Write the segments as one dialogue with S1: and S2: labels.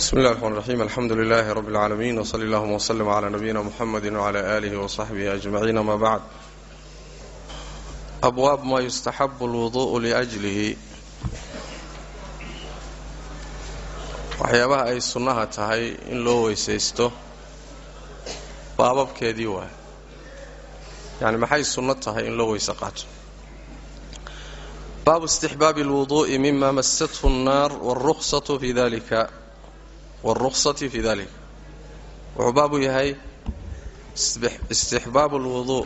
S1: بسم الله الرحمن الرحيم الحمد لله رب العالمين وصلى اللهم وسلم على نبينا محمد وعلى آله وصحبه أجمعين ما بعد أبواب ما يستحب الوضوء لأجله waxyaabaha ay sunnaha tahay in loo weysaysto baababkeedii waay yani maxay sunno tahay in loo weyse qaato baabu istixbaabi اlwuduءi mima massathu الnaar wاlruksatu fi dalika wاlruksati fi dalika wuxuu baabu yahay istixbaabu اlwuduu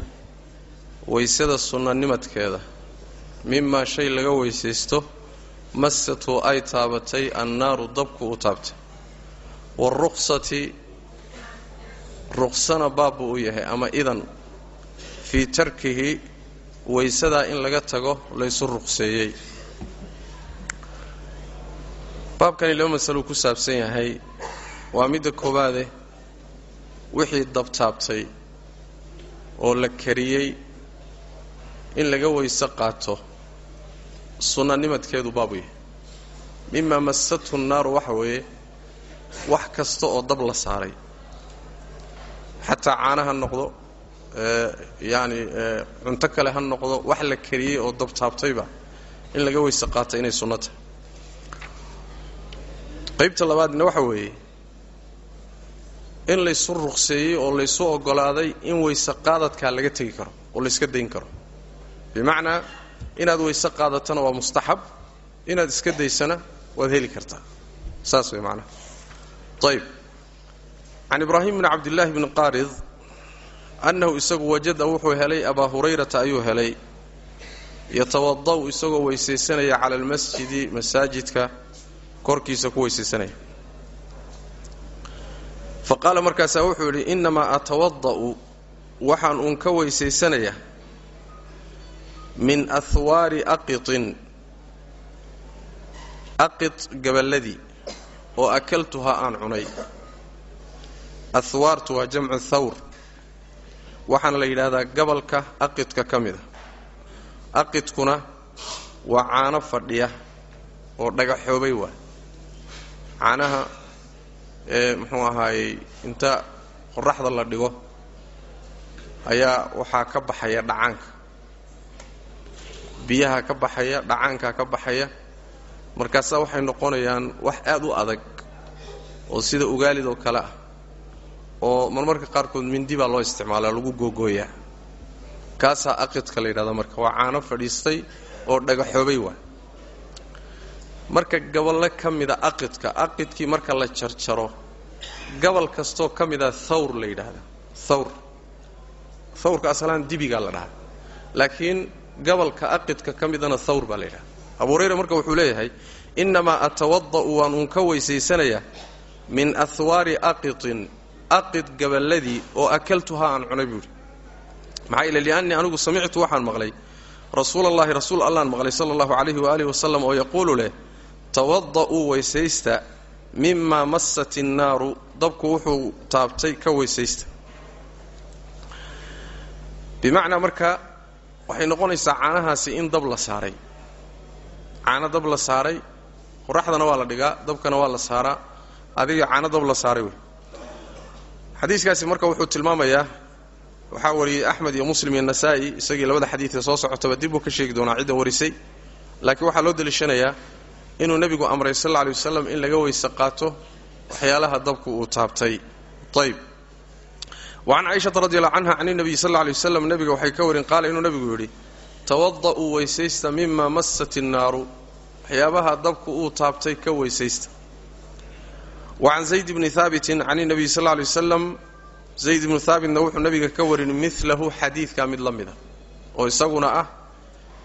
S1: weysada sunnanimadkeeda mimaa shay laga weysaysto masathu ay taabatay annaaru dabku u taabtay waaruksati ruksana baab buu u yahay ama idan fii tarkihi weysadaa in laga tago laysu ruqseeyey baabkani laba masaluu ku saabsan yahay waa midda koowaade wixii dabtaabtay oo la kariyey in laga weyse qaato sunnanimadkeedu baabu yahay. Mimaa massathu nnaaru waxa weeye wax kasta oo dab la saaray. Xataa caana ha noqdo yacani cunto kale ha noqdo wax la kariyey oo dabtaabtayba in laga weyse qaato inay sunno tahay qaybta labaadna waxa weeye in laysu ruqseeyey oo laysu oggolaaday in weyse qaadadkaa laga tegi karo oo layska dayn karo. Bimacnaa inaad weyse qaadatana waa mustaxab inaad iska daysana waad heli kartaa. Saas way macnaha ayb can ibraahim bni cabdillaahi bni qaarid annahu isagu wajada wuxuu helay abaa hurayrata ayuu helay yatawada'u isagoo weysaysanaya cala almasjidi masaajidka korkiisa ku weysaysanaya fa qaala markaasaa wuxuu yidhi innamaa atawada'u waxaan uun ka weysaysanayaa min ahwaari aqitin aqit gaballadii oo akaltuhaa aan cunay. Ahwaartu waa jamcu thawr waxaana la yidhaahdaa gabalka aqidka ka mid a aqidkuna waa caano fadhiya oo dhagaxoobay waa caanaha ee muxuu ahaayey inta qoraxda la dhigo ayaa waxaa ka baxaya dhacaanka. Biyaha ka baxaya dhacaankaa ka baxaya markaasaa waxay noqonayaan wax aad u adag oo sida ugaalid oo kale ah oo marmarka qaarkood mindi baa loo isticmaalaa lagu googooyaa. Kaasaa aqidka la yidhahda marka waa caano fadhiistay oo dhagaxoobay waa marka gaballo ka mida aqidka aqidkii marka la jarjaro gabal kastoo ka mida thawr la yidhaahda thawr. Thawrka aslaan dibigaa la dhahaa. Laakiin gabalka aqidka ka midana thawr baa la yidhahda abu hurayra marka wuxuu leeyahay innamaa atawada'u waan uun ka weysaysanayaa min ahwaari aqitin aqid gaballadii oo akaltuhaa aan cunay buuhi maxaa ila liannii anigu samictu waxaan maqlay rasuula allahi rasuul allaan maqlay sala allahu calayhi waaalih wasalam oo yaquulu leh tawada'uu weysaysta mimaa massat innaaru dabku wuxuu taabtay ka weysaysta. Bimacnaa marka waxay noqonaysaa caanahaasi in dab la saaray. Caano dab la saaray qoraxdana waa la dhigaa dabkana waa la saaraa adiga caano dab la saaray wey. Xadiiskaasi marka wuxuu tilmaamayaa waxaa wariyey axmed iyo muslim iyo nasaa'i isagii labada xadiidee soo socotaba dib buu ka sheegi doonaa cidda warisay. Laakiin waxaa loo deliishanayaa inuu nebigu amray sal alla alay wasalam in laga weyse qaato waxyaalaha dabku uu taabtay. Ayb wacan caaishata radi allahu canha can inabiy sal alla alay waslam nebiga waxay ka warin qaala inuu nebigu yidhi tawada'uu weysaysta mima massat innaaru waxyaabaha dabku uu taabtay ka weysaysta wa can zayd bni haabitin can inabiy sal lla lay wasalam zayd ibnu haabitna wuxuu nabiga ka warin milahu xadiidkaa mid la mida. Oo isaguna ah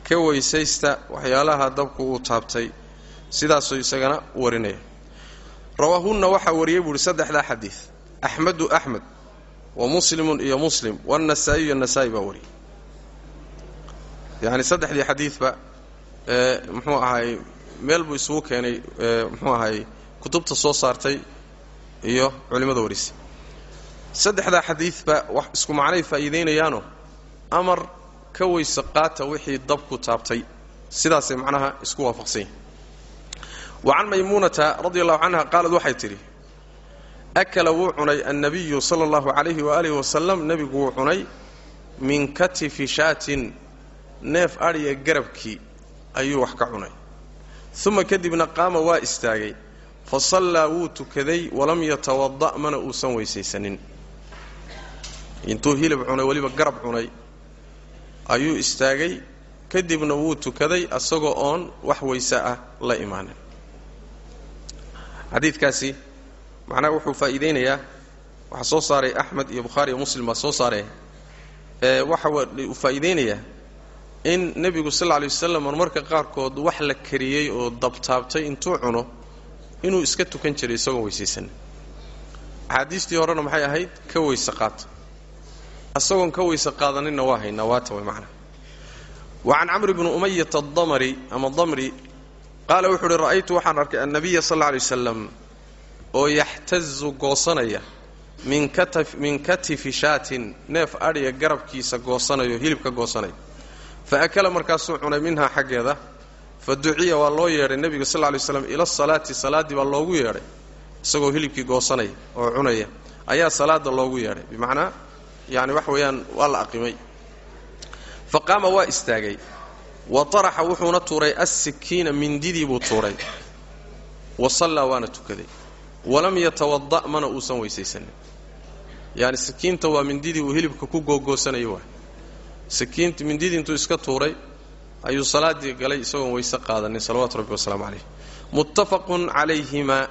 S1: ka weysaysta waxyaalaha dabku uu taabtay sidaasuu isagana warinaya. Rawaahunna waxaa wariyey buuhi saddexdaa xadiid axmedu axmed wa muslimun iyo muslim waannasaa'iyu iyo nasaa'i baa wariyey. Yacni saddexdii xadiidba ee muxuu ahay meel buu isugu keenay muxuu ahay kutubta soo saartay iyo culimmada warisay. Saddexdaa xadiidba wax isku macnay faa'iidaynayaano? Amar ka weyse qaata wixii dabku taabtay. Sidaasay macnaha isku waafaqsan yihiin wa can maymuunata radi allahu canha qaalad waxay tidhi akala wuu cunay annabiyu sala allahu calayhi waaalihi wasalam nebigu wuu cunay min katifi shaatin neef adhiya garabkii ayuu wax ka cunay. Uma kadibna qaama waa istaagay fa sallaa wuu tukaday walam yatawada' mana uusan weysaysanin. Intuu hilib cunay weliba garab cunay ayuu istaagay. Kadibna wuu tukaday asagoo oon wax weyse ah la imaanin xadiidkaasi macnaha wuxuu faa'iidaynayaa waxaa soo saaray axmed iyo bukhaari iyo muslim baa soo saaree ee waxa uu faa'iidaynayaa in nebigu sal lla lay wasalam marmarka qaarkood wax la kariyey oo dabtaabtay intuu cuno inuu iska tukan jiray isagoon weysaysanin axaadiistii horena maxay ahayd? Ka weyse qaata isagoon ka weyse qaadaninna waa haynaa waata way macnaha wa can camri bni umayata adamari ama qaala wuxuu uhi ra'aytu waxaan arkay annabiya sal alla lay wasalam oo yaxtazu goosanaya min katifi shaatin neef adhiga garabkiisa goosanayo hilibka goosanaya. Fa akala markaasuu cunay minhaa xaggeeda fa duciya waa loo yeedhay nebiga sal lla lay slam ila salaati salaaddii baa loogu yeedhay isagoo hilibkii goosanaya oo cunaya. Ayaa salaada loogu yeedhay bimacnaa yani wax weeyaan waa la aqimay. Fa qaama waa istaagay wa taraxa wuxuuna tuuray assikiina mindidii buu tuuray. Wa sallaa waana tukaday. Walam yatawada' mana uusan weysaysanin. Yani sikiinta waa mindidii uu hilibka ku googoosanayay waay. Sikiinta mindidii intuu iska tuuray ayuu salaaddii galay isagoon weyse qaadanin salawatu rabbi wasalaamu calayh. Muttafaqun calayhimaa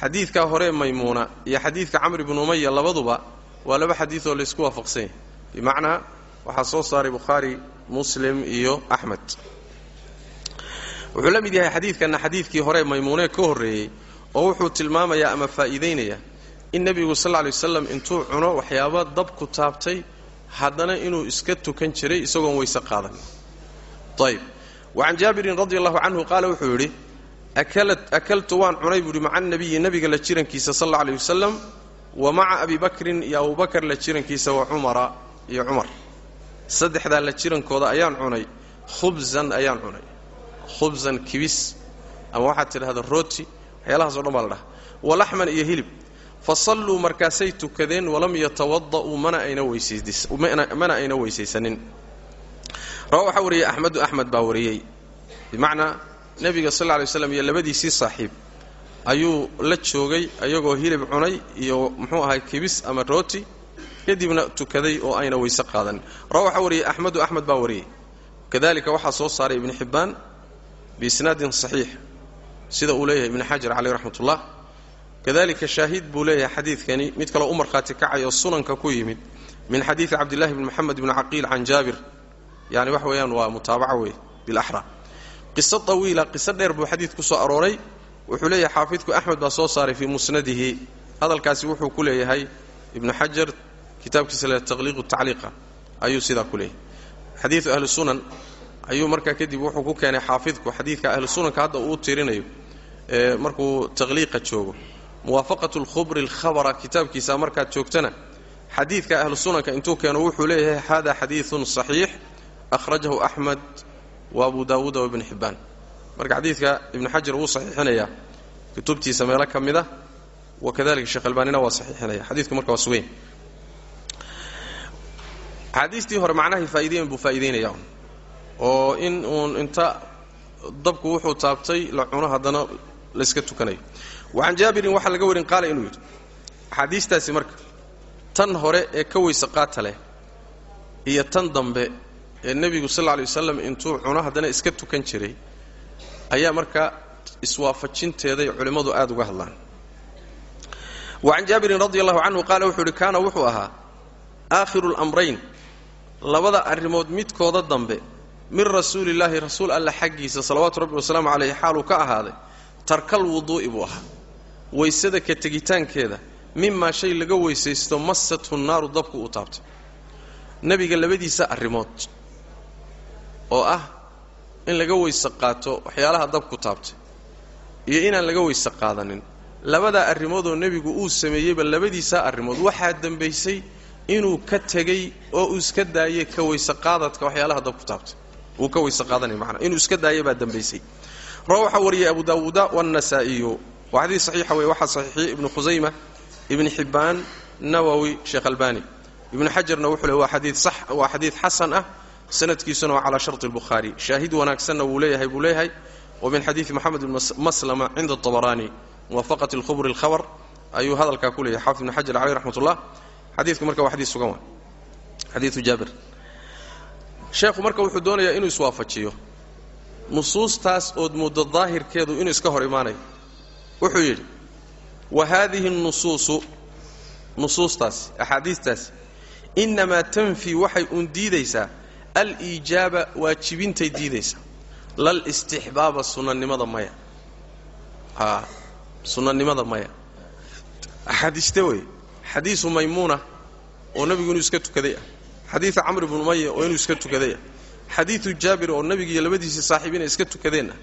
S1: xadiidkaa hore maymuuna iyo xadiidka camri bnu umaya labaduba waa laba xadiidoo laysku waafaqsan yahay. Bimacnaa soo saaray bukhaari muslim iyo axmed wuxuu la mid yahay xadiidkanna xadiidkii hore maymuunee ka horreeyey oo wuxuu tilmaamayaa ama faa'iidaynayaa in nebigu sal lay wasalam intuu cuno waxyaaba dabku taabtay haddana inuu iska tukan jiray isagoon weyse qaadan. Ayb wa can jaabirin radi allahu canhu qaala wuxuu yidhi akaltu waan cunay buuhi maca nabiyi nebiga la jirankiisa sal alla alay wasalam wa maca abi bakrin iyo abubakar la jirankiisa wa cumara iyo cumar saddexdaa la jirankooda ayaan cunay khubzan ayaan cunay. Khubzan kibis ama waxaad tidhahda rooti waxyaalahaas o dhan baa la dhaha walaxman iyo hilib. Fa salluu markaasay tukadeen walam yatawada'uu mana ayna weysaysanin. Rawa waxaa wariyey axmedu axmed baa wariyey. Bimacnaa nebiga sal lla lay waslam iyo labadiisii saaxiib ayuu la joogay ayagoo hilib cunay iyo muxuu ahay kibis ama rooti kadibna tukaday oo ayna weyse qaadanin rawa waxaa wariyey axmedu axmed baa wariyey. Kadalika waxaa soo saaray ibnu xibbaan biisnaadin saxiix. Sida uu leeyahay ibnu xajar caleyh raxmat ullah kadalika shaahid buu leeyahay xadiidkani mid kaloo u markhaati kacay oo sunanka ku yimid min xadiidi cabdillahi bni moxamed bni caqiil can jaabir. Yani wax weeyaan waa mutaabaca wey bilaxra qiso tawiila qiso dheer buu xadiid ku soo arooray. Wuxuu leeyahay xaafidku axmed baa soo saaray fii musnadihi. Hadalkaasi wuxuu ku leeyahay ibnu xajar kitaabkiisa taqliiqu tacliiqa ayuu sidaa ku leeyahay. Xadiidu ahli sunan ayuu markaa kadib wuxuu ku keenay xaafidku xadiidka ahlu sunanka hadda uu tirinayo markuu taqliiqa joogo. Muwaafaqatu lkhubri alkhabara kitaabkiisa markaad joogtana xadiidka ahlu sunanka intuu keeno wuxuu leeyahay hada xadiidun saxiix akhrajahu axmed wa abu daawuuda wa ibn xibbaan marka xadiidka ibnu xajar wuu saxiixinayaa. Kutubtiisa meelo ka mid ah wa kadalika sheekh albaanina waa saxiixinaya. Xadiidku marka waa sugeyn axaadiistii hore macnahay faa'iideyn buu faa'iideynaya oo in uun inta dabku wuxuu taabtay la cuno haddana layska tukanayo wa can jaabirin waxaa laga warin qaala inuu yidhi axaadiistaasi marka tan hore ee ka weyse qaata leh iyo tan dambe ee nebigu sal lla lay wasalam intuu cuno haddana iska tukan jiray ayaa marka iswaafajinteeday culimmadu aada uga hadlaan. Wa can jaabirin radi allahu canhu qaala wuxuu yidhi kaana wuxuu ahaa aakhiru lamrayn labada arrimood midkooda dambe min rasuulillaahi rasuul alla xaggiisa salawaatu rabbi wasalaamu caleyh xaaluu ka ahaaday tarkal wuduu'i buu ahaa. Waysada ka tegitaankeeda mimaa shay laga weysaysto massathu naaru dabku uu taabtay. Nebiga labadiisa arrimood oo ah in laga weyse qaato waxyaalaha dabku taabtay iyo inaan laga weyse qaadanin. Labadaa arrimoodoo nebigu uu sameeyeyba labadiisaa arrimood waxaa dembaysay inuu ka tegey oo uu iska daayey ka weyse qaadadka waxyaalaha dabku taabtay. Uu ka weyse qaadanay macnaa. Inuu iska daayay baa dembaysay rawa waxaa wariyay abu daawuuda waannasaa'iyu waa xadiid saxiixa weeye. Waxaa saxiixiyey ibnu khusayma ibni xibbaan nawowi sheekh albani. Ibnu xajarna wuxuu le waa xadiid sax waa xadiid xasan ah sanadkiisuna waa calaa sharti albukhaari. Shaahid wanaagsanna wuu leeyahay buu leeyahay. Wa min xadiidi moxamed ibn maslama cinda abaraani muwafaqat alkhubri alkhabar. Ayuu hadalkaa ku leeyahay. Xaafid ibn xajar caleyh raxmat xadiidku marka waa xadiid sugan waa xadiidu jaabir. Sheekhu marka wuxuu doonayaa inuu iswaafajiyo. Nusuustaas ood muddo daahirkeedu inuu iska hor imaanayo. Wuxuu yidhi wa haadihi nusuusu nusuustaasi axaadiistaasi innamaa tanfii waxay uun diidaysaa aliijaaba waajibintay diidaysaa. Lal istixbaaba sunnanimada maya. A sunnanimada maya. Axaadiiste wey xadiisu maymuuna oo nebigu inuu iska tukaday. Ah xadiidu camr ibnu maya oo inuu iska tukaday. Ah xadiidu jaabir oo nebiga iyo labadiisii saaxiib inay iska tukadeen ah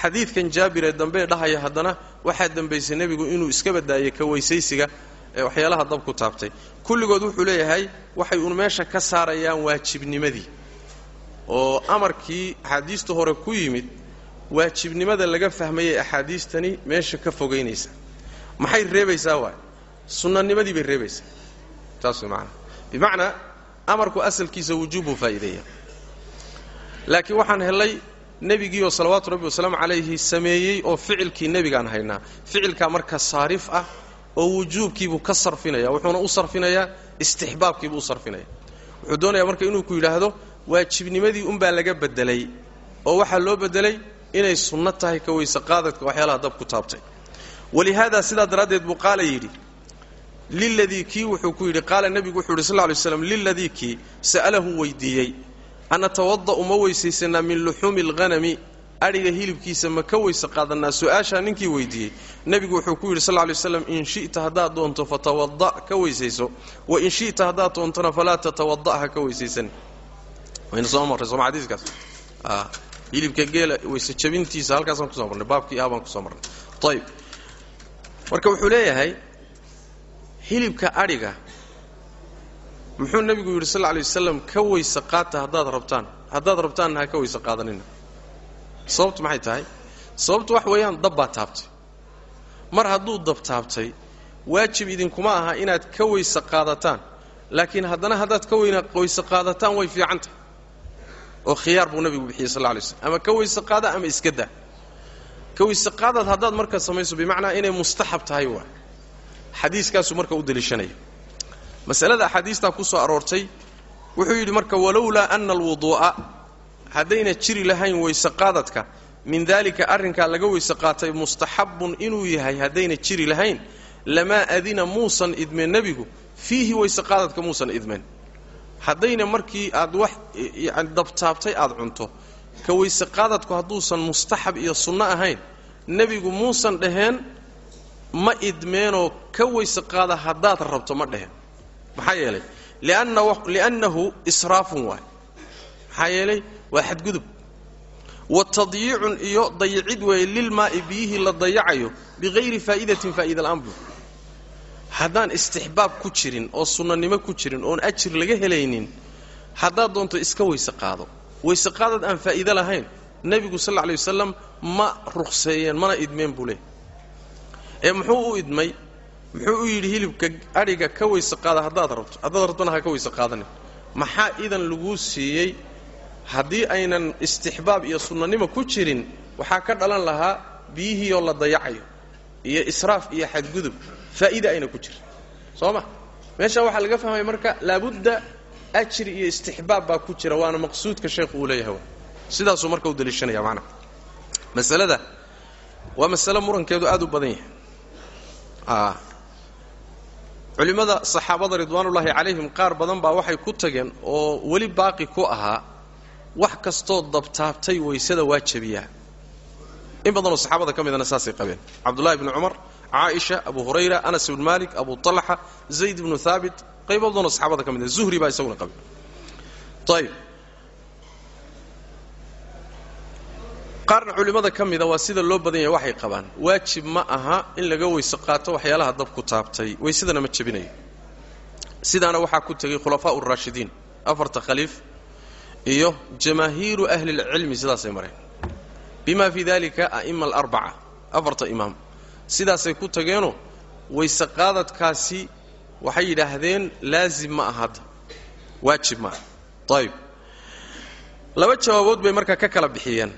S1: xadiidkan jaabir ee dambe dhahaya haddana waxaa dembaysay nebigu inuu iska badaayay ka weysaysiga ee waxyaalaha dabku taabtay. Kulligood wuxuu leeyahay waxay uun meesha ka saarayaan waajibnimadii. Oo amarkii axaadiista hore ku yimid waajibnimada laga fahmayay axaadiistani meesha ka fogaynaysa. Maxay reebaysaa waay sunnanimadii bay reebaysaa taas way macanaa bimacnaa amarku asalkiisa wujuub faa'iideeya laakiin waxaan hellay nebigiioo salawaatu rabbi wasalaamu calayhi sameeyey oo ficilkii nebigaan haynaa. Ficilkaa marka saarif ah oo wujuubkiibuu ka sarfinaya wuxuuna u sarfinayaa istixbaabkiibuu u sarfinaya wuxuu doonayaa marka inuu ku yidhaahdo waajibnimadii unbaa laga bedelay oo waxaa loo bedelay inay sunno tahay ka weyse qaadadka waxyaalaha dab ku taabtay. Walihaada sidaa daraaddeed buu qaala yidhi liladii kii wuxuu ku yidhi qaala nebigu wuxuu yidhi sal ly slam liladii kii sa'alahu weydiiyey. Anatawada'u ma weysaysanaa min luxuumi alghanami adhiga hilibkiisa ma ka weyse qaadanaa su'aashaa ninkii weydiiyey. Nebigu wuxuu ku yidhi sal ly slam in shi'ta haddaad doonto fatawada' ka weysayso wa in shi'ta haddaad doontona falaa tatawada' ha ka weysaysan. Waynu soo marray sooma xadiiskaas. Hilibka geela weyse jabintiisa halkaasaan ku soo marnay baabkii ah baan ku soo marnay. Ayib marka wuxuu leeyahay hilibka adhiga muxuu nebigu yidhi sal lay wasalam ka weyse qaata haddaad rabtaan haddaad rabtaanna ha ka weyse qaadanina sababtu maxay tahay? Sababtu wax weeyaan dab baa taabtay. Mar hadduu dab taabtay waajib idinkuma aha inaad ka weyse qaadataan. Laakiin haddana haddaad ka weyna weyse qaadataan way fiican tahay oo khiyaar buu nebigu bixiyey sal lay slm ama ka weyse qaada ama iska ka weyse qaadaad haddaad marka samayso bimacnaa inay mustaxab tahay waa xadiiskaasuu marka u deliishanaya masalada axaadiistaa ku soo aroortay wuxuu yidhi marka walowlaa ana alwuduu'a haddayna jiri lahayn weyse qaadadka min daalika arrinkaa laga weyse qaatay mustaxabun inuu yahay haddayna jiri lahayn lamaa adina muusan idmeen nebigu fiihi weyse qaadadka muusan idmeen. Haddayna markii aad wax yani dabtaabtay aad cunto ka weyse qaadadku hadduusan mustaxab iyo sunno ahayn nebigu muusan dhaheen ma idmeenoo ka weyse qaada haddaad rabto ma dheheen maxaa yeelay? Liannahu israafun waay. Maxaa yeelay? Waa xadgudub. Wa tadyiicun iyo dayicid weeye lilmaa'i biyihii la dayacayo bikayri faa'idatin faa'ida la'aan buu. Haddaan istixbaab ku jirin oo sunnanimo ku jirin oon ajir laga helaynin haddaad doonto iska weyse qaado. Weyse qaadad aan faa'iide lahayn. Nebigu sal lla lay wasalam ma ruqseeyeen mana idmeen buu leey ee muxuu u idmay muxuu u yidhi hilibka adhiga ka weyse qaada haddaad rabto haddaad rabtona ha ka weyse qaadanin. Maxaa idan laguu siiyey? Haddii aynan istixbaab iyo sunnanimo ku jirin waxaa ka dhalan lahaa biyihiioo la dayacayo iyo israaf iyo xadgudub faa'iida ayna ku jirin. Soo ma? Meeshaan waxaa laga fahmaya marka laabudda ajri iyo istixbaab baa ku jira waana maqsuudka sheekhu uu leeyahay. Sidaasuu marka u daliishanaya macnaha masalada waa masale murankeedu aad u badan yahay culimmada saxaabada ridwaanullaahi calayhim qaar badan baa waxay ku tageen oo weli baaqi ku ahaa wax kastoo dabtaabtay waysada waa jabiyaa in badanoo saxaabada ka midana saasay qabeen. Cabdullahi bni cumar caaisha abu hurayra anas ibnu malik abu talxa zayd ibnu haabit qaybo badanoo saxaabada ka mid zuhri baa isaguna qabay ayib qaarna culimmada ka mida waa sida loo badan yahay waxay qabaan waajib ma aha in laga weyse qaato waxyaalaha dabku taabtay. Weysadana ma jebinayo sidaana waxaa ku tegey khulafaa raashidiin afarta khaliif iyo jamaahiiru ahli lcilmi sidaasay mareen. Bima fii dalika a'ima alarbaca afarta imaam. Sidaasay ku tageenoo weyse qaadadkaasi waxay yidhaahdeen laazim ma aha hadda waajib ma ayib laba jawaabood bay markaa ka kala bixiyeen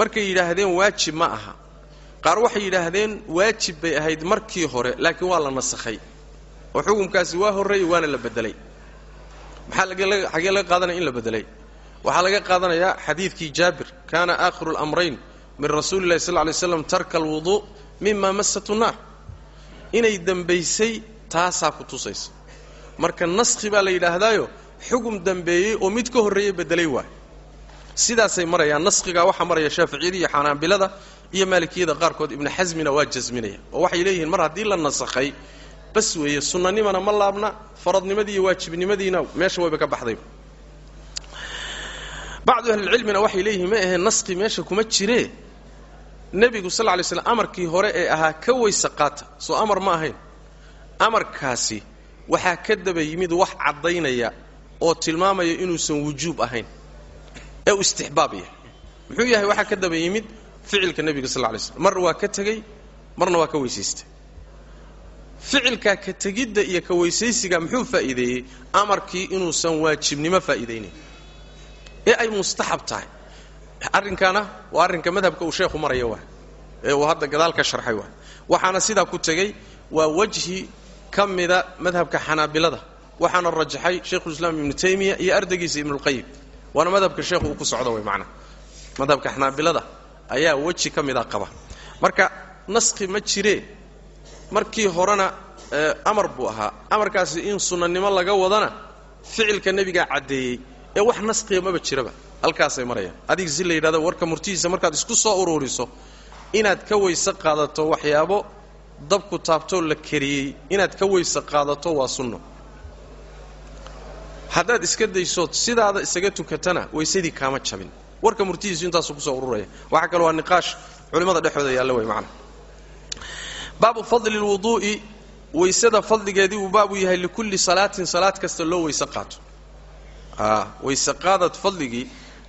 S1: markay yidhaahdeen waajib ma aha. Qaar waxay yidhaahdeen waajib bay ahayd markii hore laakiin waa la nasakhay. Oo xukunkaasi waa horreeyey waana la bedelay maxaa xagee laga qaadanaya in la bedelay waxaa laga qaadanayaa xadiidkii jaabir kaana aakhiru اlamrayn min rasuuli اllahi sal lay slam tarka alwuduu mima masatu naar. Inay dembaysay taasaa ku tusaysa. Marka naskhi baa la yidhaahdaayo xugum dembeeyey oo mid ka horreeyey bedelay waay sidaasay marayaan. Naskhigaa waxaa maraya shaaficiyada iyo xanaabilada iyo maalikiyada qaarkood ibnu xasmina waa jasminaya. Oo waxay leeyihiin mar haddii la nasakhay bas weeye sunnanimana ma laabna faradnimadii iyo waajibnimadiina meesha wayba ka baxdayba bacdu ahlilcilmina waxay leeyihiin ma ahee naskhi meesha kuma jiree nebigu sal lla slam amarkii hore ee ahaa ka weyse qaata soo amar ma ahayn. Amarkaasi waxaa ka daba yimid wax caddaynaya oo tilmaamaya inuusan wujuub ahayn ee uu istixbaab yahay. Muxuu yahay waxaa ka daba yimid ficilka nebiga sal lay slam mar waa ka tegey marna waa ka weysaystay. Ficilkaa ka tegidda iyo ka weysaysiga muxuu faa'iideeyey? Amarkii inuusan waajibnimo faa'iidaynayn ee ay mustaxab tahay. Arrinkaana waa arrinka madhabka uu sheekhu maraya waa. Ee uu hadda gadaal ka sharxay waa. Waxaana sidaa ku tegey waa wajhi ka mida madhabka xanaabilada. Waxaana rajaxay shaykhulislaam ibnu taymiya iyo ardaygiisa ibnulqayim waana madhabka sheekhu uu ku socdo way macnaha madhabka xanaabilada ayaa weji ka mida qaba. Marka naskhi ma jiree. Markii horena amar buu ahaa. Amarkaasi in sunnanimo laga wadana ficilka nebigaa caddeeyey. Ee wax naskhiya maba jiraba. Halkaasay marayaan. Adig si la yidhahdo warka murtihiisa markaad isku soo uruuriso inaad ka weyse qaadato waxyaabo dabku taabtoo la kariyey inaad ka weyse qaadato waa sunno haddaad iska daysood sidaada isaga tukatana weysadii kaama jabin. Warka murtihiisu intaasuu ku soo ururaya. Waxaa kale waa niqaash culimmada dhexooda yaalla wey macana baabu fadli lwuduu'i weysada fadligeedii uu baabu yahay likulli salaatin salaad kasta loo weyse qaato. Weyse qaadad fadligii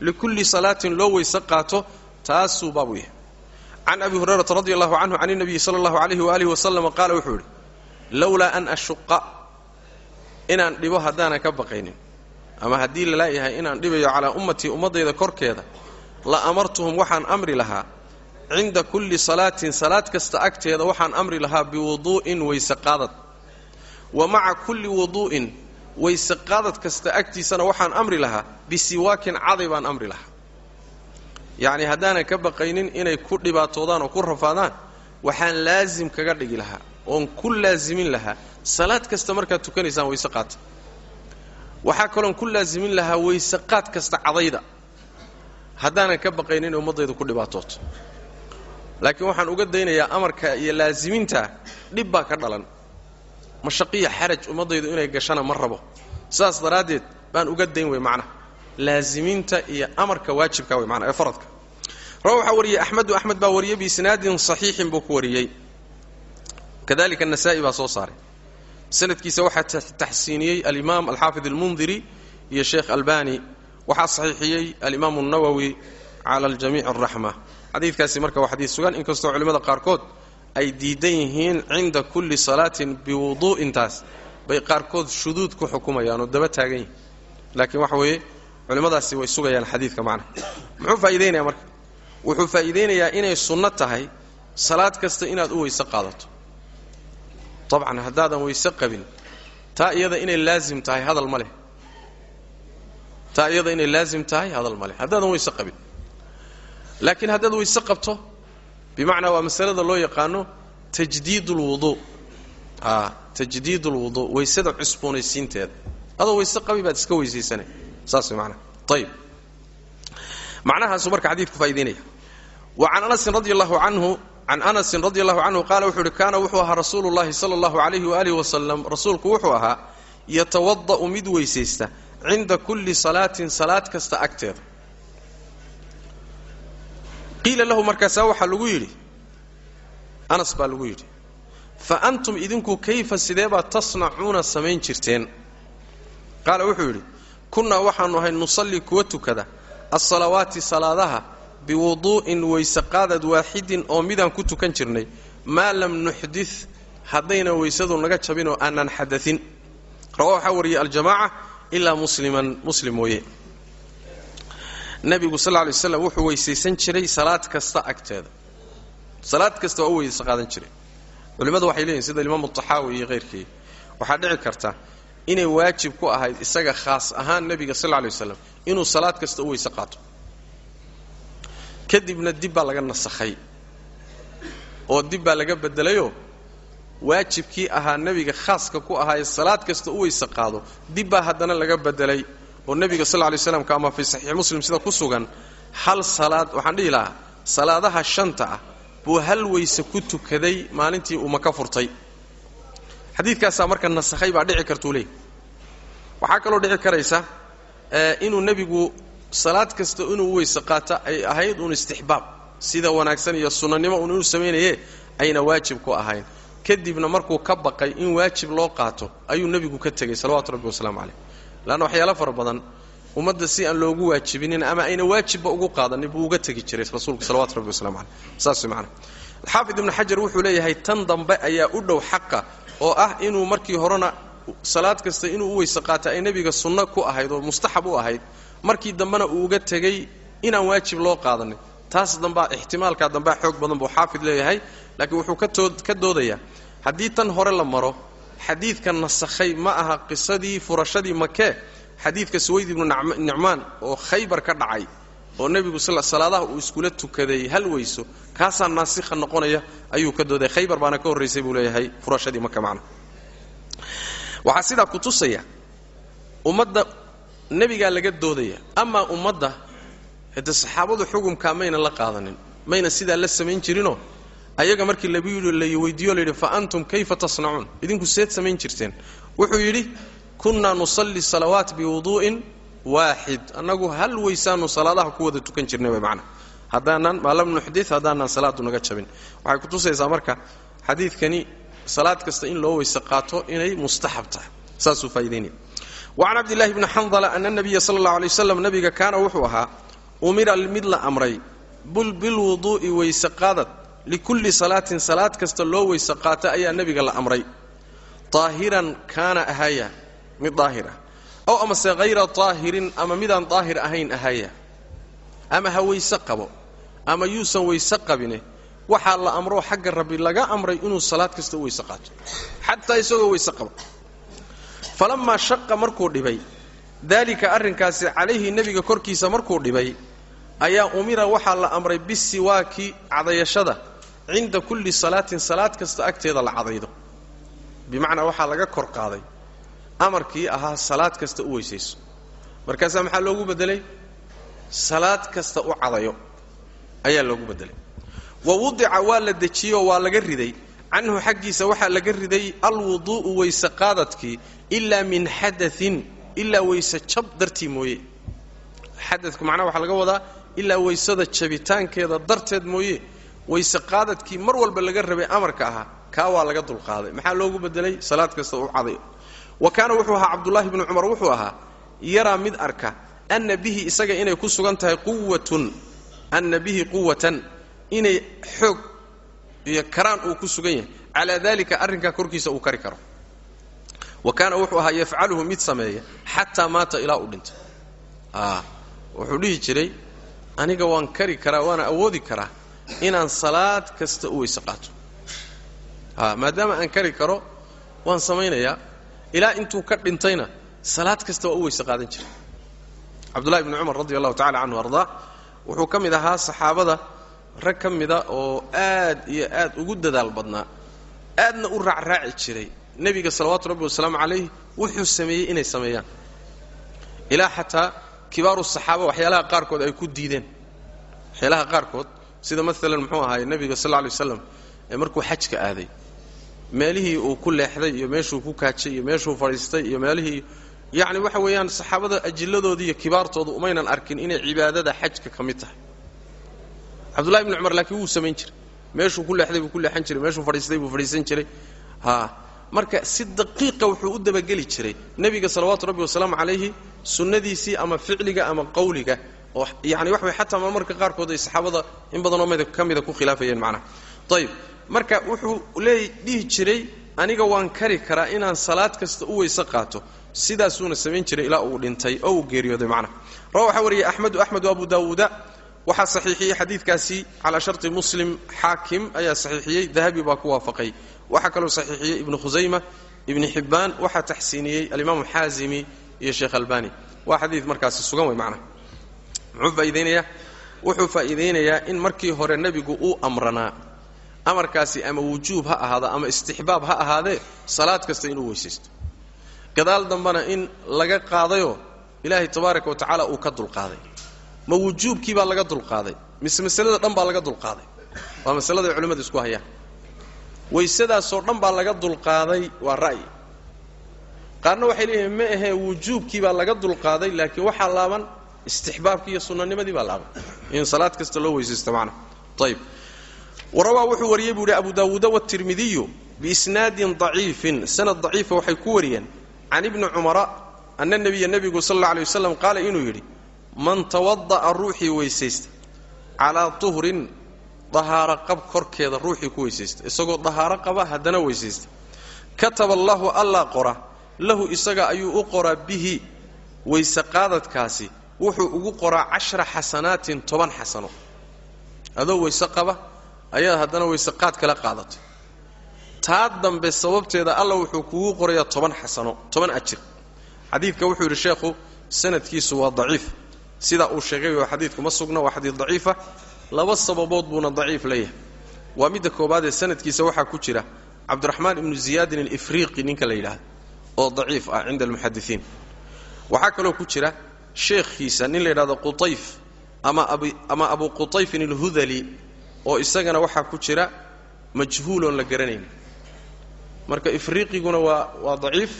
S1: likulli salaatin loo weyse qaato taasuu baabu yahay. Can abi hurayrata radi allahu canhu can nabiyi sala allahu alayhi waalihi wasalama qaala wuxuu yidhi lowlaa an ashuqa inaan dhibo haddaanan ka baqaynin. Ama haddii lalaayahay inaan dhibayo calaa ummatii ummaddayda korkeeda la amartuhum waxaan amri lahaa. Cinda kulli salaatin salaad kasta agteeda waxaan amri lahaa biwuduu'in weyse qaadad. Wa maca kulli wuduu'in weyse qaadad kasta agtiisana waxaan amri lahaa bisiwaakin caday baan amri lahaa. Yacni haddaanan ka baqaynin inay ku dhibaatoodaan oo ku rafaadaan waxaan laasim kaga dhigi lahaa oon ku laasimin lahaa. Salaad kasta markaad tukanaysaan weyse qaata waxaa kaloon ku laasimin lahaa weyse qaad kasta cadayda. Haddaanan ka baqaynin inay ummaddaydu ku dhibaatooto laakiin waxaan uga daynayaa amarka iyo laasiminta dhib baa ka dhalan. Mashaqiya xaraj ummaddaydu inay gashana ma rabo. Saas daraaddeed baan uga dayn wey macnaha laasiminta iyo amarka waajibka wey manaa ee faradka. Rawa wariyey axmedu axmed baa wariyey biisnaadin saxiixin buu ku wariyey kadalika anasaa'i baa soo saaray. Sanadkiisa waxaa taxsiiniyey alimaam alxaafid almundiri iyo sheekh albani. Waxaa saxiixiyey alimaamu اnawowi cala aljamiic araxma xadiidkaasi marka waa xadiid sugan. Inkastoo culimmada qaarkood ay diidan yihiin cinda kulli salaatin biwuduu'intaas bay qaarkood shuduud ku xukumayaan oo daba taagan yihiin laakiin waxa weeye culimmadaasi way sugayaan xadiidka macnaha muxuu faa'iidaynaya marka? Wuxuu faa'iidaynayaa inay sunno tahay salaad kasta inaad u weyse qaadato dabcan haddaadan weyse qabin taa iyada inay laazim tahay hadal ma leh taa iyada inay laazim tahay hadal ma leh haddaadan weyse qabin laakiin haddaad weyse qabto bimacnaa waa masalada loo yaqaano tajdiid lwuduu a tajdiid lwuduu weysada cusboonaysiinteeda adoo weyse qabi baad iska weysaysanay saas way manaa ayib macnahaasuu marka xadiidku faa'idaynaya wa can anasin radi allahu canhu can anasin radi allahu canhu qaala wuxuu uhi kaana wuxuu ahaa rasuulu llahi sala allahu alayhi waaalih wasalam rasuulku wuxuu ahaa yatawada'u mid weysaysta cinda kulli salaatin salaad kasta agteeda qiila lahu markaasaa waxaa lagu yidhi anas baa lagu yidhi fa antum idinku kayfa sideebaad tasnacuuna samayn jirteen qaala wuxuu yidhi kunnaa waxaannu ahay nusallii kuwa tukada alsalawaati salaadaha biwuduu'in weyseqaadad waaxidin oo midaan ku tukan jirnay. Maa lam nuxdid haddayna weysadu naga jabin oo aanan xadain rawa waxaa wariyay aljamaaca ilaa musliman muslim mooye. Nabigu sal lay slam wuxuu weysaysan jiray salaad kasta agteeda. Salaad kasta waa u weyse qaadan jiray. Culimmadu waxay leeyihiin sida imaamu taxaawi iyo keyrkii waxaa dhici karta inay waajib ku ahayd isaga khaas ahaan nebiga sal lay waslam inuu salaad kasta u weyse qaato kadibna dib baa laga nasakhay. Oo dib baa laga bedelayoo waajibkii ahaa nebiga khaaska ku ahaayee salaad kasta u weyse qaado. Dib baa haddana laga bedelay. Oo nebiga sal lay slam ama fii saxiix muslim sida ku sugan hal salaad waxaan dhihi lahaa salaadaha shanta ah buu hal weyse ku tukaday maalintii uu maka furtay. Xadiidkaasaa marka nasakhay baa dhici kartuu leey waxaa kaloo dhici karaysa inuu nebigu salaad kasta inuu weyse qaata ay ahayd uun istixbaab. Sida wanaagsan iyo sunnanimo uun inuu samaynaye ayna waajib ku ahayn. Kadibna markuu ka baqay in waajib loo qaato ayuu nebigu ka tegey salawatu rabbi wasalaamu caleyh leanna waxyaalo fara badan ummadda si aan loogu waajibinin ama ayna waajibba ugu qaadanin buu uga tegi jiray rasuulku salawatu rabbi waslamu caleyh saas macana alxaafid ibnu xajar wuxuu leeyahay tan dambe ayaa u dhow xaqa oo ah inuu markii horena salaad kasta inuu u weyse qaata ay nebiga sunno ku ahayd oo mustaxab u ahayd markii dambena uu uga tegey inaan waajib loo qaadanin taas dambaa ixtimaalkaa dambea xoog badan buu xaafid leeyahay laakiin wuxuu ka doodayaa haddii tan hore la maro xadiidka nasakhay ma aha qisadii furashadii makee xadiidka suwayd ibnu nicmaan oo khaybar ka dhacay oo nebigu salaadaha uu iskula tukaday hal weyso kaasaa naasikha noqonaya ayuu ka dooday. Khaybar baana ka horraysay buu leeyahay furashadii maka macna. Waxaa sidaa ku tusaya ummadda nebigaa laga doodaya. Amaa ummadda hade saxaabadu xukumkaa mayna la qaadanin mayna sidaa la samayn jirinoo ayaga markii la weydiiyo layidhi fa antum kayfa tasnacuun? Idinku seed samayn jirteen. Wuxuu yidhi kunnaa nusalli salawaat biwuduu'in waaxid annagu hal weysaanu salaadaha ku wada tukan jirnay way macna. Haddaanan maa lam haddaanaan salaadu naga jabin. Waxay kutusaysaa marka xadiidkani salaad kasta in loo weyse qaato inay mustaxab tahay. Saasuu faa'idaynaya wacan cabdillahi bni xandala ana nabiya sala allahu alay waslam nabiga kaana wuxuu ahaa umira mid la amray bul bilwuduu'i weyse qaadad likulli salaatin salaad kasta loo weyse qaata ayaa nebiga la amray. Daahiran kaana ahaya mid daahir ah. Ow amase hayra daahirin ama midaan daahir ahayn ahaya ama ha weyse qabo ama yuusan weyse qabine waxaa la amroo xagga rabbi laga amray inuu salaad kasta u weyse qaato xataa isagoo weyse qaba falammaa shaqa markuu dhibay. Daalika arrinkaasi calayhi nebiga korkiisa markuu dhibay ayaa umira waxaa la amray bisiwaaki cadayashada cinda kulli salaatin salaad kasta agteeda la cadaydo. Bimacnaa waxaa laga kor qaaday. Amarkii ahaa salaad kasta u weysayso. Markaasaa maxaa loogu bedelay salaad kasta u cadayo ayaa loogu bedelay wa wudica waa la dejiyeyoo waa laga riday. Canhu xaggiisa waxaa laga riday alwuduu'u weyse qaadadkii ilaa min xadain ilaa weyse jab dartii mooye. Xadadku macnaha waxaa laga wadaa ilaa weysada jabitaankeeda darteed mooye. Weyse qaadadkii mar walba laga rabay amarka ahaa kaa waa laga dulqaaday. Maxaa loogu bedelay salaad kasta u caday. Wa kaana wuxuu ahaa cabdullaahi bnu cumar wuxuu ahaa yaraa mid arka anna bihi isaga inay ku sugan tahay quwatun anna bihi quwatan inay xoog iyo karaan uu ku sugan yahay. Calaa dalika arrinkaa korkiisa uu kari karo wa kaana wuxuu ahaa yafcaluhu mid sameeya xataa maata ilaa uu dhinto. Wuxuu dhihi jiray aniga waan kari karaa waana awoodi karaa inaan salaad kasta u weyse qaato. Maadaama aan kari karo waan samaynayaa. Ilaa intuu ka dhintayna salaad kasta waa u weyse qaadan jiray. Cabdullahi bni cumar radi allahu tacala canhu ardaa wuxuu ka mid ahaa saxaabada rag ka mida oo aad iyo aad ugu dadaal badnaa aadna u raacraaci jiray nebiga salawaatu rabbi wasalaamu calayh wuxuu sameeyey inay sameeyaan. Ilaa xataa kibaaru saxaaba waxyaalaha qaarkood ay ku diideen. Waxyaalaha qaarkood sida maalan muxuu ahaay nebiga sal lay waslam ee markuu xajka aaday. Meelihii uu ku leexday iyo meeshuu ku kaajay iyo meeshuu fadhiistay iyo meelihii yacni waxa weeyaan saxaabada ajilladoodii iyo kibaartooda umaynan arkin inay cibaadada xajka ka mid tahay. Cabdullahi ibni cumar laakiin wuu samayn jiray. Meeshuu ku leexday buu ku leexan jiray meeshuu fadhiistay buu fadhiisan jiray. Ha marka si daqiiqa wuxuu u dabageli jiray nebiga salawaatu rabbi wasalaamu calayhi sunnadiisii ama ficliga ama qawliga oo yani waxa way xataa marmarka qaarkood ay saxaabada in badanoo mid ka mida ku khilaafayeen macnaha ayib marka wuxuu leey dhihi jiray aniga waan kari karaa inaan salaad kasta u weyse qaato. Sidaasuuna samayn jiray ilaa uu dhintay oo uu geeriyooday macnaha rawa waxaa wariyey axmedu axmed abu daawuuda waxaa saxiixiyey xadiidkaasi calaa sharti muslim xaakim ayaa saxiixiyey dahabi baa ku waafaqay. Waxaa kaloo saxiixiyey ibnu khusayma ibni xibbaan waxaa taxsiiniyey alimaamu xaazimi iyo sheekh albani waa xadiid markaasi sugan wey macnaha muxuu faa'iidaynayaa wuxuu faa'iidaynayaa in markii hore nebigu uu amranaa. Amarkaasi ama wujuub ha ahaada ama istixbaab ha ahaadee salaad kasta inuu weysaysto. Gadaal dambana in laga qaadayoo ilaahay tabaaraka wa tacaala uu ka dulqaaday ma wujuubkii baa laga dulqaaday. Mise masalada dhan baa laga dulqaaday. Waa masaladay culimmadu isku hayaan. Waysadaasoo dhan baa laga dulqaaday waa ra'yi. Qaarna waxay leeyihiin ma ahee wujuubkii baa laga dulqaaday laakiin waxaa laaban istixbaabkii iyo sunanimadii baa laaban. In salaad kasta loo weysaysto macnaha ayib warawaa wuxuu wariyey buu ihi abu daawuuda watirmidiyu biisnaadin daciifin. Sanad daciifa waxay ku wariyeen can ibni cumara ana nebiya nebigu sal alla alay waslam qaala inuu yidhi man tawada'a ruuxii weysaysta calaa tuhrin dahaaro qab korkeeda ruuxii ku weysaysta. Isagoo dahaaro qaba haddana weysaysta. Kataba allahu allaa qora lahu isaga ayuu u qoraa bihi weyse qaadadkaasi. Wuxuu ugu qoraa cashra xasanaatin toban xasano. Adoo weyse qaba ayaad haddana weyse qaad kala qaadato. Taa dambe sababteeda alla wuxuu kugu qorayaa toban xasano toban ajir. Xadiidka wuxuu yidhi sheekhu sanadkiisu waa daciif sidaa uu sheegay oo xadiidku ma sugna waa xadiid daciifa. Laba sababood buuna daciif leeyahay. Waa midda koobaad ee sanadkiisa waxaa ku jira cabdiraxmaan ibnu ziyaadin alifriiqi ninka la yidhaahdo oo daciif ah cinda almuxadisiin waxaa kaloo ku jira sheekhiisa nin la yidhahdo qutayf ama ama abu qutayfin alhudali oo isagana waxaa ku jira majhuuloon la garanayn. Marka ifriiqiguna waa waa daciif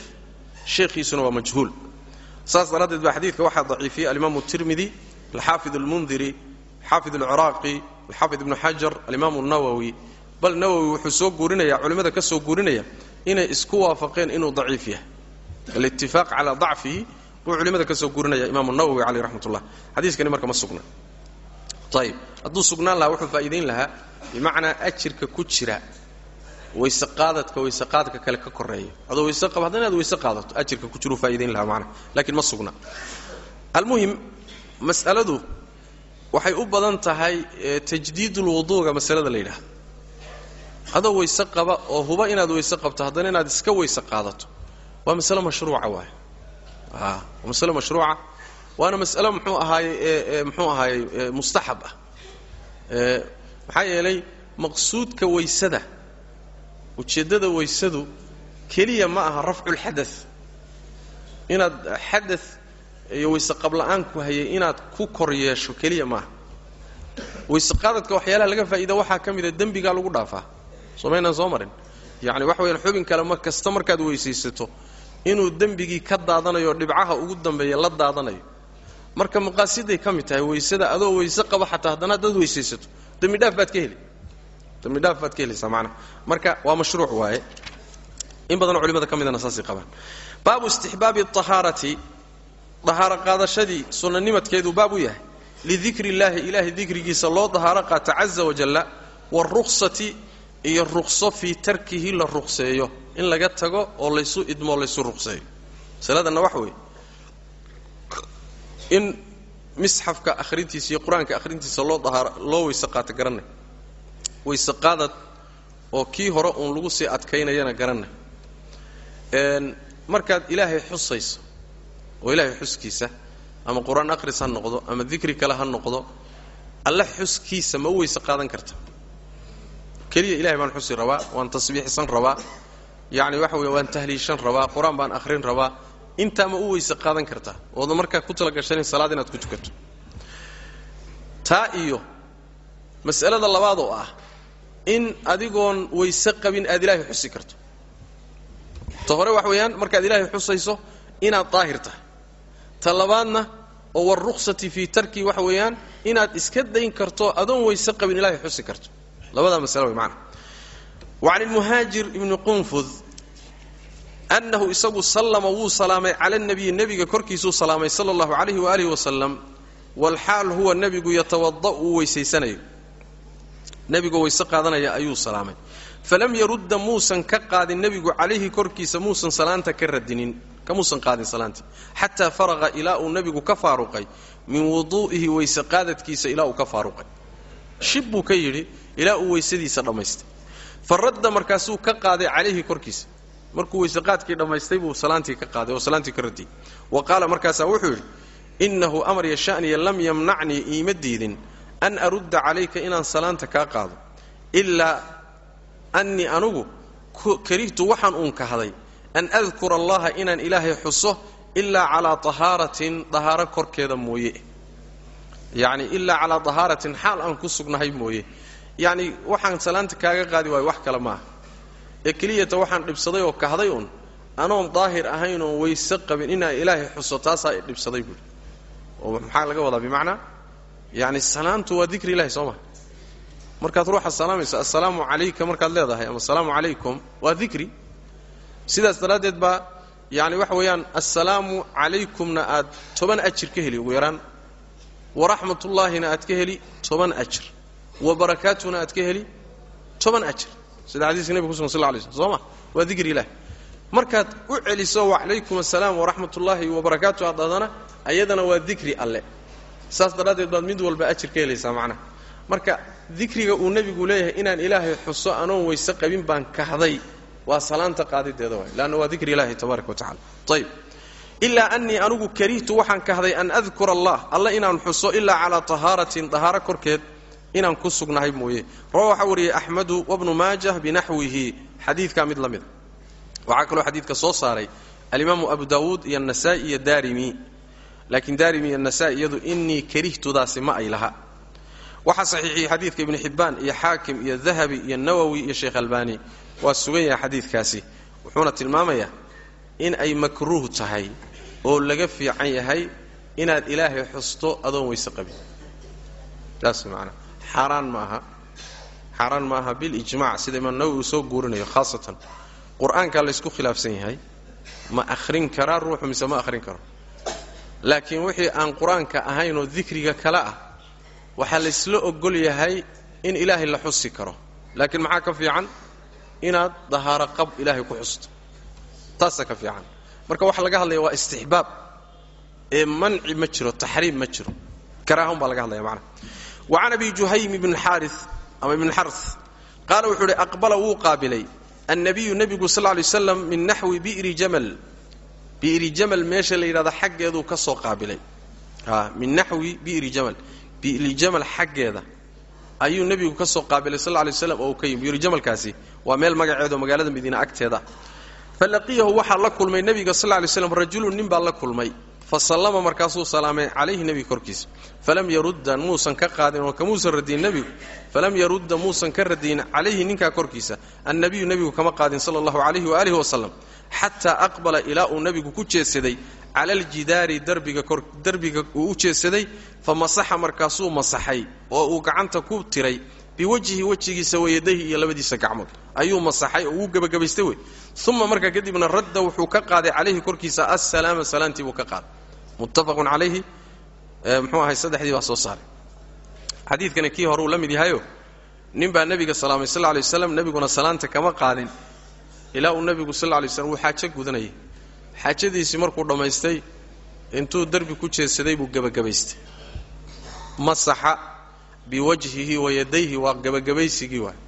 S1: sheekhiisuna waa majhuul saas daraaddeed baa xadiidka waxaa daciifiyey alimaamu tirmidi alxaafid almundiri xaafid alciraaqi alxaafid ibnu xajar alimaamu nawowi bal nawowi wuxuu soo guurinaya culimmada ka soo guurinaya inay isku waafaqeen inuu daciif yahay. Alitifaaq calaa dacfihi buu culimmada ka soo guurinaya imaamu nawowi caleyh raxmat ullah xadiiskani marka ma sugna ayib hadduu sugnaan lahaa wuxuu faa'iidayn lahaa bimacnaa ajirka ku jira weyse qaadadka weyse qaadka kale ka koreeya adoo weyse qab haddana inaad weyse qaadato ajirka ku jiruu faa'idayn lahaa macnaha laakiin ma sugna. Almuhim mas'aladu waxay u badan tahay tajdiidulwuduuga masalada la yidhaahdo. Adoo weyse qaba oo huba inaad weyse qabto haddana inaad iska weyse qaadato. Waa masalo mashruuca waay waa masalo mashruuca. Waana mas'alo muxuu ahaaye muxuu ahaaye mustaxab ah. Maxaa yeelay maqsuudka weysada ujeeddada weysadu keliya ma aha rafculxada inaad xada iyo weyse qabla'aan ku hayay inaad ku kor yeesho keliya maaha weyse qaadadka waxyaalaha laga faa'iida waxaa ka mida dembigaa lagu dhaafaa. Somaynaan soo marin. Yacni waxa weyaan xubin kale mar kasta markaad weysaysato inuu dembigii ka daadanayo dhibcaha ugu dambeeya la daadanayo. Marka maqaasiday ka mid tahay weysada adoo weyse qaba xataa haddana haddaad weysaysato dembidhaaf baad ka heli dembidhaaf baad ka helaysaa macnaha marka waa mashruuc waaye. In badanoo culimada ka midana saasay qabaan. Baabu istixbaabi ahaarati dahaaro qaadashadii sunanimadkeeduu baab u yahay. Lidikri illaahi ilaahay dikrigiisa loo dahaaro qaata caza wajalla waruksati iyo ruqso fii tarkihi la ruqseeyo in laga tago oo laysu idmo laysu ruqseeyo masaladanna waxa weeye in misxafka akhrintiisa iyo qur'aanka akhrintiisa loo dahaar loo weyse qaato garanay weyse qaadad oo kii hore uun lagu sii adkaynayana garanay markaad ilaahay xusayso oo ilaahay xuskiisa ama qur'aan akhris ha noqdo ama dikri kale ha noqdo alle xuskiisa ma u weyse qaadan karta. Keliya baan xusi rabaa waan tasbiixsan rabaa yacni waxa weeye waan tahliishan rabaa qur'aan baan akhrin rabaa intaa ma u weyse qaadan kartaa ooda markaa ku talagashanayn salaad inaad ku tukato. Taa iyo mas'alada labaad oo ah in adigoon wayse qabin aad ilaahay xusi karto. Ta hore wax weeyaan markaad ilaahay xusayso inaad daahir tahay. Ta labaadna oo waruksati fii tarki waxa weeyaan inaad iska dayn karto adoon wayse qabin ilahay xusi karto. Labadaa masale wey maana wacan ilmuhaajir ibni qunfud annahu isagu sallama wuu salaamay cala nabiyi nebiga korkiisuu salaamay sala allahu calayhi waalihi wasalam walxaal huwa nebigu yatawada uu weysaysanayo nebigoo weyse qaadanaya ayuu salaamay. Falam yarudda muusan ka qaadin nebigu calayhi korkiisa muusan salaanta ka radinin. Kamuusan qaadin salaantii xataa faraqa ilaa uu nebigu ka faaruqay. Min wuduu'ihi weyse qaadadkiisa ilaa uu ka faaruqay. Shib buu ka yidhi ilaa uu weysadiisa dhammaystay fa markaasuu ka qaaday calayhi korkiisa. Markuu weyseqaadkii dhammaystay buu salaantii ka qaaday oo salaantii ka radiyey wa qaala markaasaa wuxuu yidhi innahu amar yashaniya lam yamnacnii iima diidin an arudda calayka inaan salaanta kaa qaado ilaa annii anugu karihtu waxaan uun kahday an adkura allaha inaan ilaahay xuso ilaa calaa tahaaratin dahaaro korkeeda mooye. Yacni ilaa calaa tahaaratin xaal aan ku sugnahay mooye. Yacni waxaan salaanta kaaga qaadi waayo wax kale maaha. Ee keliyata waxaan dhibsaday oo kahday uun anoon daahir ahayn oon weyse qabin inaan ilaahay xuso taasaa dhibsaday buui oo maxaa laga wadaa bimacnaa yacni salaantu waa dikri ilahi soo ma? Markaad ruuxa salaamayso assalaamu calayka markaad leedahay ama assalaamu calaykum waa dikri. Sidaas daraaddeed baa yani waxa weeyaan assalaamu calaykumna aad toban ajir ka heli ugu yaraan. Waraxmatullaahina aad ka heli toban ajir. Wa barakaatuhuna aad ka heli toban ajir. Sida xadiiska nebig kusugan sal lay slm soo ma? Waa dikri ilahi markaad u celiso wacalaykum assalaam waraxmatullaahi wabarakaatu aad dhahdana ayadana waa dikri alle saas daraaddeed baad mid walba ajir ka helaysaa macnaha marka dikriga uu nebigu leeyahay inaan ilaahay xuso anoon weyse qabin baan kahday waa salaanta qaadideeda waay. Leanna waa dikri ilahi tabaaraka wa tacala ayib ilaa annii anugu karihtu waxaan kahday an adkura allah alla inaan xuso ilaa calaa tahaaratin dahaaro korkeed inaan ku sugnahay mooye. Rawa waxaa wariyey axmedu wabnu maajah binaxwihi xadiidkaa mid la mida waxaa kaloo xadiidka soo saaray alimaamu abu daawuud iyo anasaa'i iyo daarimi laakiin daarimi iyo nasa'i iyadu inii karihtudaasi ma ay laha. Waxaa saxiixiyey xadiidka ibnu xibbaan iyo xaakim iyo dahabi iyo nawowi iyo sheekh albani. Waa sugan yahay xadiidkaasi wuxuuna tilmaamayaa in ay makruuh tahay oo laga fiican yahay inaad ilaahay xusto adoon weyse qabin. Taas maanaa xaaraan ma aha. Xaaraan ma aha bilijmac sida imaam nawowi uu soo guurinayo khaasatan. Qur'aankaa laysku khilaafsan yahay ma akhrin karaa ruuxu mise ma akhrin karo laakiin wixii aan qur'aanka ahaynoo dikriga kale ah waxaa laysla ogol yahay in ilaahay la xusi karo. Laakiin maxaa ka fiican? Inaad dahaaro qab ilaahay ku xusto taasaa ka fiican. Marka waxaa laga hadlaya waa istixbaab. Ee manci ma jiro taxriim ma jiro. Karaahun baa laga hadlaya macnaha wa can abi juhaym ibn xaari ama ibn xarth qaala wuxuu uhi aqbala wuu qaabilay. Annabiyu nebigu sal lay slam min naxwi bi'ri jamal bi'ri jamal meesha la yidhahdo xaggeeduu ka soo qaabilay. Min naxwi bi'ri jamal. Bi'ri jamal xaggeeda ayuu nebigu ka soo qaabilay sal lay slam oo uu ka yimi bi'ri jamalkaasi waa meel magaceedo magaalada madiine agteeda. Falaqiyahu waxaa la kulmay nebiga sal lay slam rajulun nin baa la kulmay fasallama markaasuu salaamay calayhi nebiga korkiisa. Falam yarudda muusan ka qaadin oo kamuusan radiyin nebigu falam yarudda muusan ka radiyin calayhi ninkaa korkiisa annabiyu nebigu kama qaadin sala allahu calayhi waalihi wasalam xataa aqbala ilaa uu nebigu ku jeedsaday cala aljidaari darbiga uu u jeedsaday fa masaxa markaasuu masaxay oo uu gacanta ku tiray biwajhi wejigiisa wayadayhi iyo labadiisa gacmood. Ayuu masaxay oo uu gebagabaystay wey. Uma markaa kadibna radda wuxuu ka qaaday calayhi korkiisa assalaama salaantii buu ka qaaday muttafaqun calayhi muxuu ahay saddexdii baa soo saaray. Xadiidkani kii hore uu la mid yahayo nin baa nebiga salaamay sal lay waslam nebiguna salaanta kama qaadin ilaa uu nebigu sal lay slam uu xaajo gudanayay. Xaajadiisii markuu dhammaystay intuu derbi ku jeedsaday buu gebagabaystay masaxa biwajhihi wayadayhi waa gebagabaysigii waay.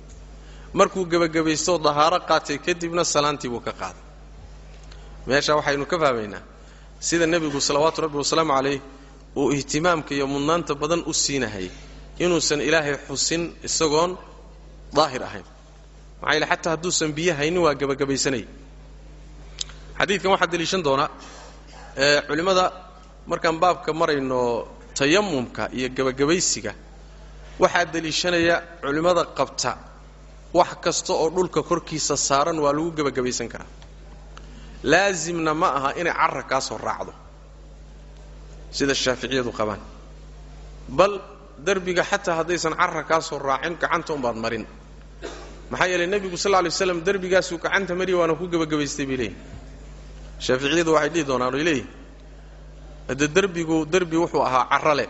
S1: Markuu gebagabaystoo dahaaro qaatay kadibna salaantii buu ka qaaday. Meesha waxaynu ka fahmaynaa sida nebigu salawaatu rabbi wasalaamu calayh uu ihtimaamka iyo mudnaanta badan u siinahayay inuusan ilaahay xusin isagoon daahir ahayn. Maxaa yaele xataa hadduusan biyo haynin waa gebagabaysanayay xadiidkan waxaa deliishan doonaa culimmada markaan baabka marayno tayamumka iyo gebagabaysiga waxaa deliishanaya culimmada qabta wax kasta oo dhulka korkiisa saaran waa lagu gebagabaysan karaa laasimna ma aha inay carra kaa soo raacdo. Sida shaaficiyadu qabaan. Bal derbiga xataa haddaysan carra kaa soo raacin gacanta unbaad marin. Maxaa yeelay nebigu sal lay waslam derbigaasuu gacanta mariya waana ku gebagabaystay bay leeyihiin shaaficiyadu waxay dhihi doonaan oy leeyihiin hadde derbigu derbi wuxuu ahaa carra leh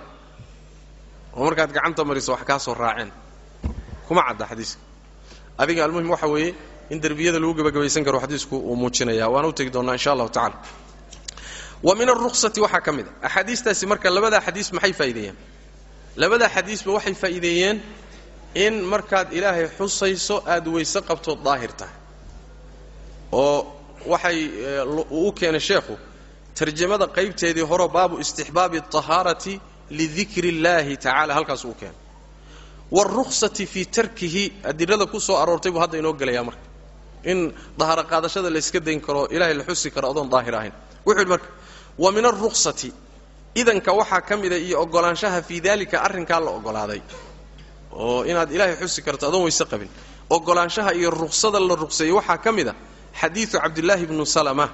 S1: oo markaad gacanta mariso wax kaa soo raaceen kuma cadda xadiiska. Adiga almuhim waxa weeye in derbiyada lagu gebagabaysan karo xadiisku uu muujinaya. Waana u tegi doonnaa insha allahu tacala wa min aruksati waxaa ka mid a axaadiistaasi marka labadaa xadiis maxay faa'iideeyeen? Labadaa xadiisba waxay faa'iideeyeen in markaad ilaahay xusayso aad weyse qabtood daahir oo waxay uu u keenay sheekhu tarjamada qaybteedii hore baabu istixbaabi ahaarati lidikri اllahi tacala halkaas uu keenay. Wاruksati fii tarkihi adilada ku soo aroortay buu hadda inoo gelayaa marka in dahaaro qaadashada la yska dayn karo ilahay la xusi karo adoon daahir ahayn. Wuxuu marka wa min aruksati idanka waxaa ka mida iyo ogolaanshaha fii dalika arrinkaa la ogolaaday. Oo inaad ilaahay xusi karto adoon weyse qabin. Ogolaanshaha iyo ruksada la rugseeyey waxaa ka mid a xadiidu cabdillaahi bnu salama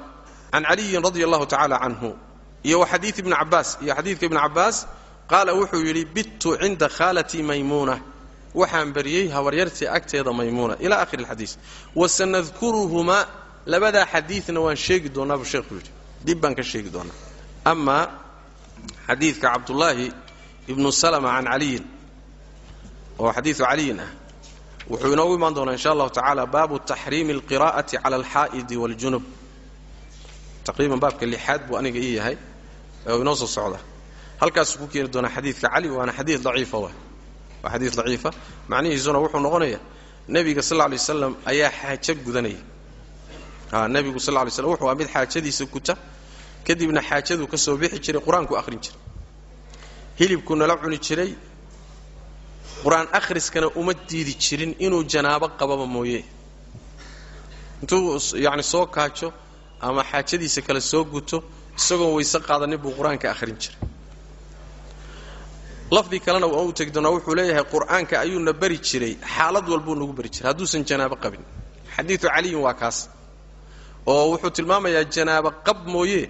S1: can caliyin radia allahu tacaala canhu iyo wa xadiid ibni cabaas iyo xadiidka ibni cabaas qaala wuxuu yidhi bittu cinda khaalatii maymuuna waxaan bariyey habaryartii agteeda maymuuna ila akhiri alxadiis wasanadkuruhumaa labadaa xadiidna waan sheegi doonaa buu sheekhu yidhi. Dib baan ka sheegi doonaa. Amaa xadiidka cabdullaahi ibnu salama can caliyin oo xadiidu caliyin ah wuxuu inoogu imaan doonaa insha allahu tacaala baabu taxriimi alqiraa'ati cala alxaa'idi waاljunub taqriiban baabka lixaad buu aniga ii yahay oo inoo soo socda. Halkaasuu ku keeni doonaa xadiidka cali waana xadiid daciifa wa waa xadiid daciifa macnihiisuna wuxuu noqonayaa nebiga sal lay waslam ayaa xaajo gudanaya. A nebigu sal lay slam wuxuu waa mid xaajadiisa guta kadibna xaajaduu ka soo bixi jiray qur'aanku akhrin jiray. Hilibku nala cuni jiray qur'aan akhriskana uma diidi jirin inuu janaabo qababa mooye. Intuu yacni soo kaajo ama xaajadiisa kale soo guto isagoon weyse qaadanin buu qur'aanka akhrin jiray lafdi kalena waan u tegi doonaa wuxuu leeyahay qur'aanka ayuuna bari jiray xaalad walbuu nagu bari jiray. Hadduusan janaabo qabin. Xadiidu caliyin waa kaas oo wuxuu tilmaamayaa janaabo qab mooye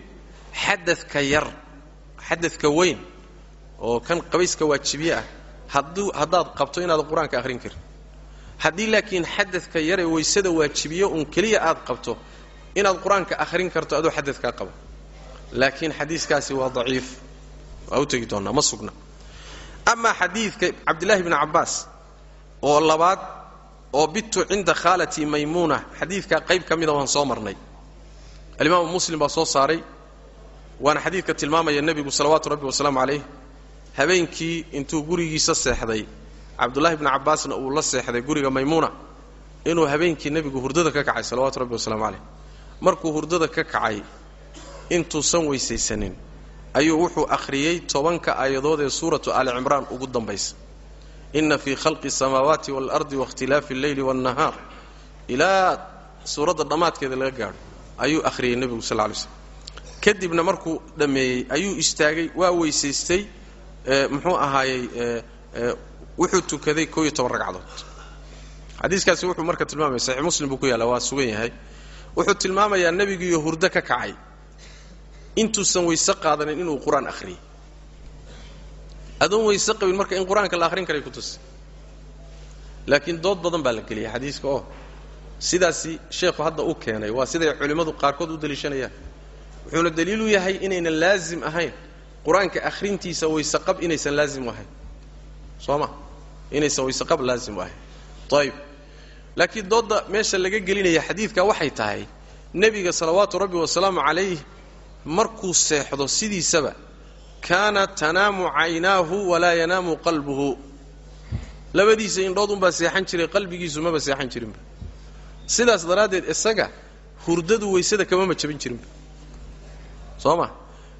S1: xadadka yar xadadka weyn oo kan qabayska waajibiye ah. Hadduu haddaad qabto inaad qur'aanka akhrin karin haddii laakiin xadadka yaree weysada waajibiye uun keliya aad qabto inaad qur'aanka akhrin karto adoo xadadkaa qaba laakiin xadiiskaasi waa daciif. Waa u tegi doonaa ma sugna amaa xadiidka cabdillaahi bni cabbaas oo labaad oo bitu cinda khaalatii maymuuna xadiidkaa qayb ka mida waan soo marnay. Alimaamu muslim baa soo saaray waana xadiidka tilmaamaya nebigu salawaatu rabbi wasalaamu calayh. Habeenkii intuu gurigiisa seexday cabdullaahi bni cabbaasna uu la seexday guriga maymuuna inuu habeenkii nebigu hurdada ka kacay salawaatu rabbi wasalaamu calayh. Markuu hurdada ka kacay intuusan weysaysanin ayuu wuxuu akhriyey tobanka aayadood ee suuratu aali cimraan ugu dambaysa inna fii khalqi asamaawaati waalardi waاkhtilaafi alleyli waاnnahaar ilaa suuradda dhammaadkeeda laga gaadho ayuu akhriyey nebigu sal lay slm kadibna markuu dhammeeyey ayuu istaagay waa weysaystay muxuu ahaayey wuxuu tukaday koo iyo toban ragcadood. Xadiiskaasi wuxuu marka tilmaamaya saxiix muslim buu ku yaalla waa sugan yahay. Wuxuu tilmaamayaa nebigiiyo hurdo ka kacay intuusan weyse qaadanin inuu qur'aan akhriyey adoon weyse qabin marka in qur'aanka la akhrin karay ku tusi. Laakiin dood badan baa la geliyay xadiiska oo sidaasi sheekhu hadda u keenay waa siday culimmadu qaarkood u daliishanayaan wuxuuna daliilu yahay inaynan laazim ahayn. Qur'aanka akhrintiisa weyseqab inaysan laazim u ahayn. Soo ma? Inaysan weyseqab laazim u ahayn. Ayib laakiin doodda meesha laga gelinaya xadiidka waxay tahay nebiga salawaatu rabbi wasalaamu calayh markuu seexdo sidiisaba kaana tanaamu caynaahu walaa yanaamu qalbuhu. Labadiisa indhood unbaa seexan jiray qalbigiisu maba seexan jirinba. Sidaas daraaddeed isaga hurdadu weysada kamama jabin jirinba. Soo ma?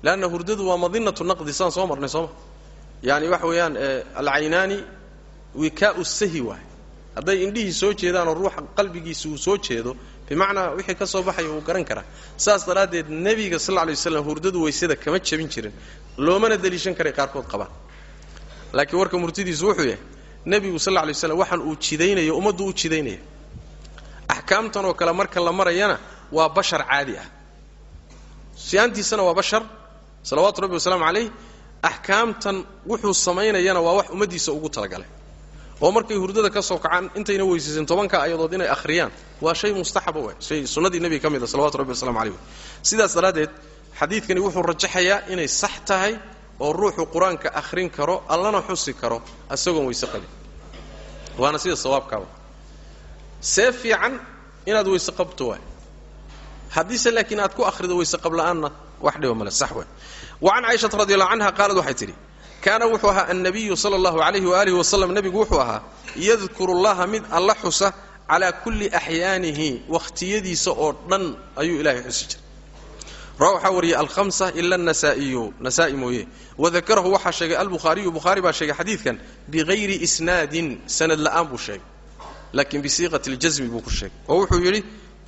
S1: Leanna hurdadu waa madinatu naqdi saan soo marnay soo ma? Yaani waxa weeyaan alcaynaani wikaau sahi waay hadday indhihii soo jeedaanoo ruuxa qalbigiisa uu soo jeedo bimacnaa wixii ka soo baxaya wuu garan karaa. Saas daraaddeed nebiga sal lla lay waslam hurdadu weysada kama jabin jirin. Loomana deliishan karay qaarkood qabaan laakiin warka murtidiisu wuxuu yahay nebigu sal lla lay slam waxaan uu jidaynayo ummaddu u jidaynaya axkaamtan oo kale marka la marayana waa bashar caadi ah. Siyaantiisana waa bashar salawaatu rabbi wasalaamu calayh axkaamtan wuxuu samaynayana waa wax ummaddiisa ugu talagalay oo markay hurdada ka soo kacaan intayna weysaysan tobanka ayadood inay akhriyaan waa shay mustaxaba w shay sunnadii nebiga ka mid a salawatu rabbi waslamu calayh sidaas daraaddeed xadiidkani wuxuu rajaxayaa inay sax tahay oo ruuxu qur'aanka akhrin karo allana xusi karo isagoon weyse qabin. Waana sida sawaabkaaba see fiican inaad weyse qabto waay. Haddiise laakiin aad ku akhrido weyse qabla'aanna wax dhiba male sax waay. Wa can caishata radi allahu canha qaalad waxay tidhi kaana wuxuu ahaa annabiyu sala allahu alayhi waalihi wasalam nebigu wuxuu ahaa yadkuru llaha mid alla xusa calaa kulli axyaanihi wakhtiyadiisa oo dhan ayuu ilaahay xusi jiray. Rawa waxaa wariyey alhamsa ila anasaa'iyu nasa'i mooye. Wadakarahu waxaa sheegay albukhaariyu. Bukhaari baa sheegay xadiidkan bigayri isnaadin sanad la'aan buu sheegay. Laakiin bisiiqati ljasmi buu ku sheegay. Oo wuxuu yidhi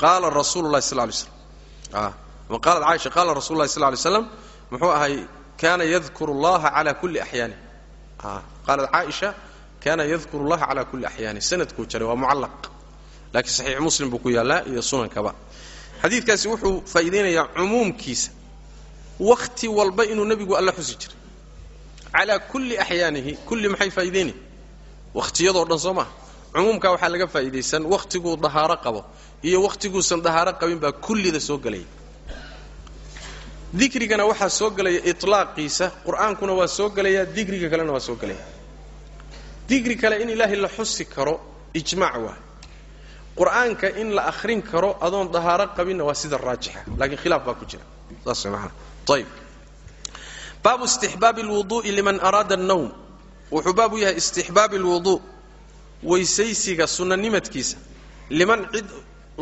S1: qaala rasuulu lahi sal lay slam ma qaalat caaisha qaala rasulu lahi sl lay slam muxuu ahay kana yadkuru llaha cala kulli axyaani qaalat caaisha kana yadkuru llaha cala kulli axyaani sanadkuu jaray waa mucallaq laakiin saxiix muslim buu ku yaallaa iyo sunankaba xadiidkaasi wuxuu faa'iidaynayaa cumuumkiisa wakhti walba inuu nebigu alla xusi jiray calaa kulli axyaanihi kulli maxay faa'iidaynaya wakhtiyadoo dhan soo maaha cumuumkaa waxaa laga faa'iidaysan wakhtiguu dahaaro qabo iyo wakhhtiguusan dahaaro qabin baa kullida soo gelaya dikrigana waxaa soo gelaya itlaaqiisa qur'aankuna waa soo gelaya dikriga kalena waa soo gelaya dikri kale in ilaahay la xusi karo ijmaac waa. Qur'aanka in la akhrin karo adoon dahaaro qabinna waa sida raajixa laakiin khilaaf baa ku jira. Saas maana ayib baabu istixbaabi alwuduu'i liman araada annawm. Wuxuu baab u yahay istixbaabi alwuduu weysaysiga sunnanimadkiisa liman cid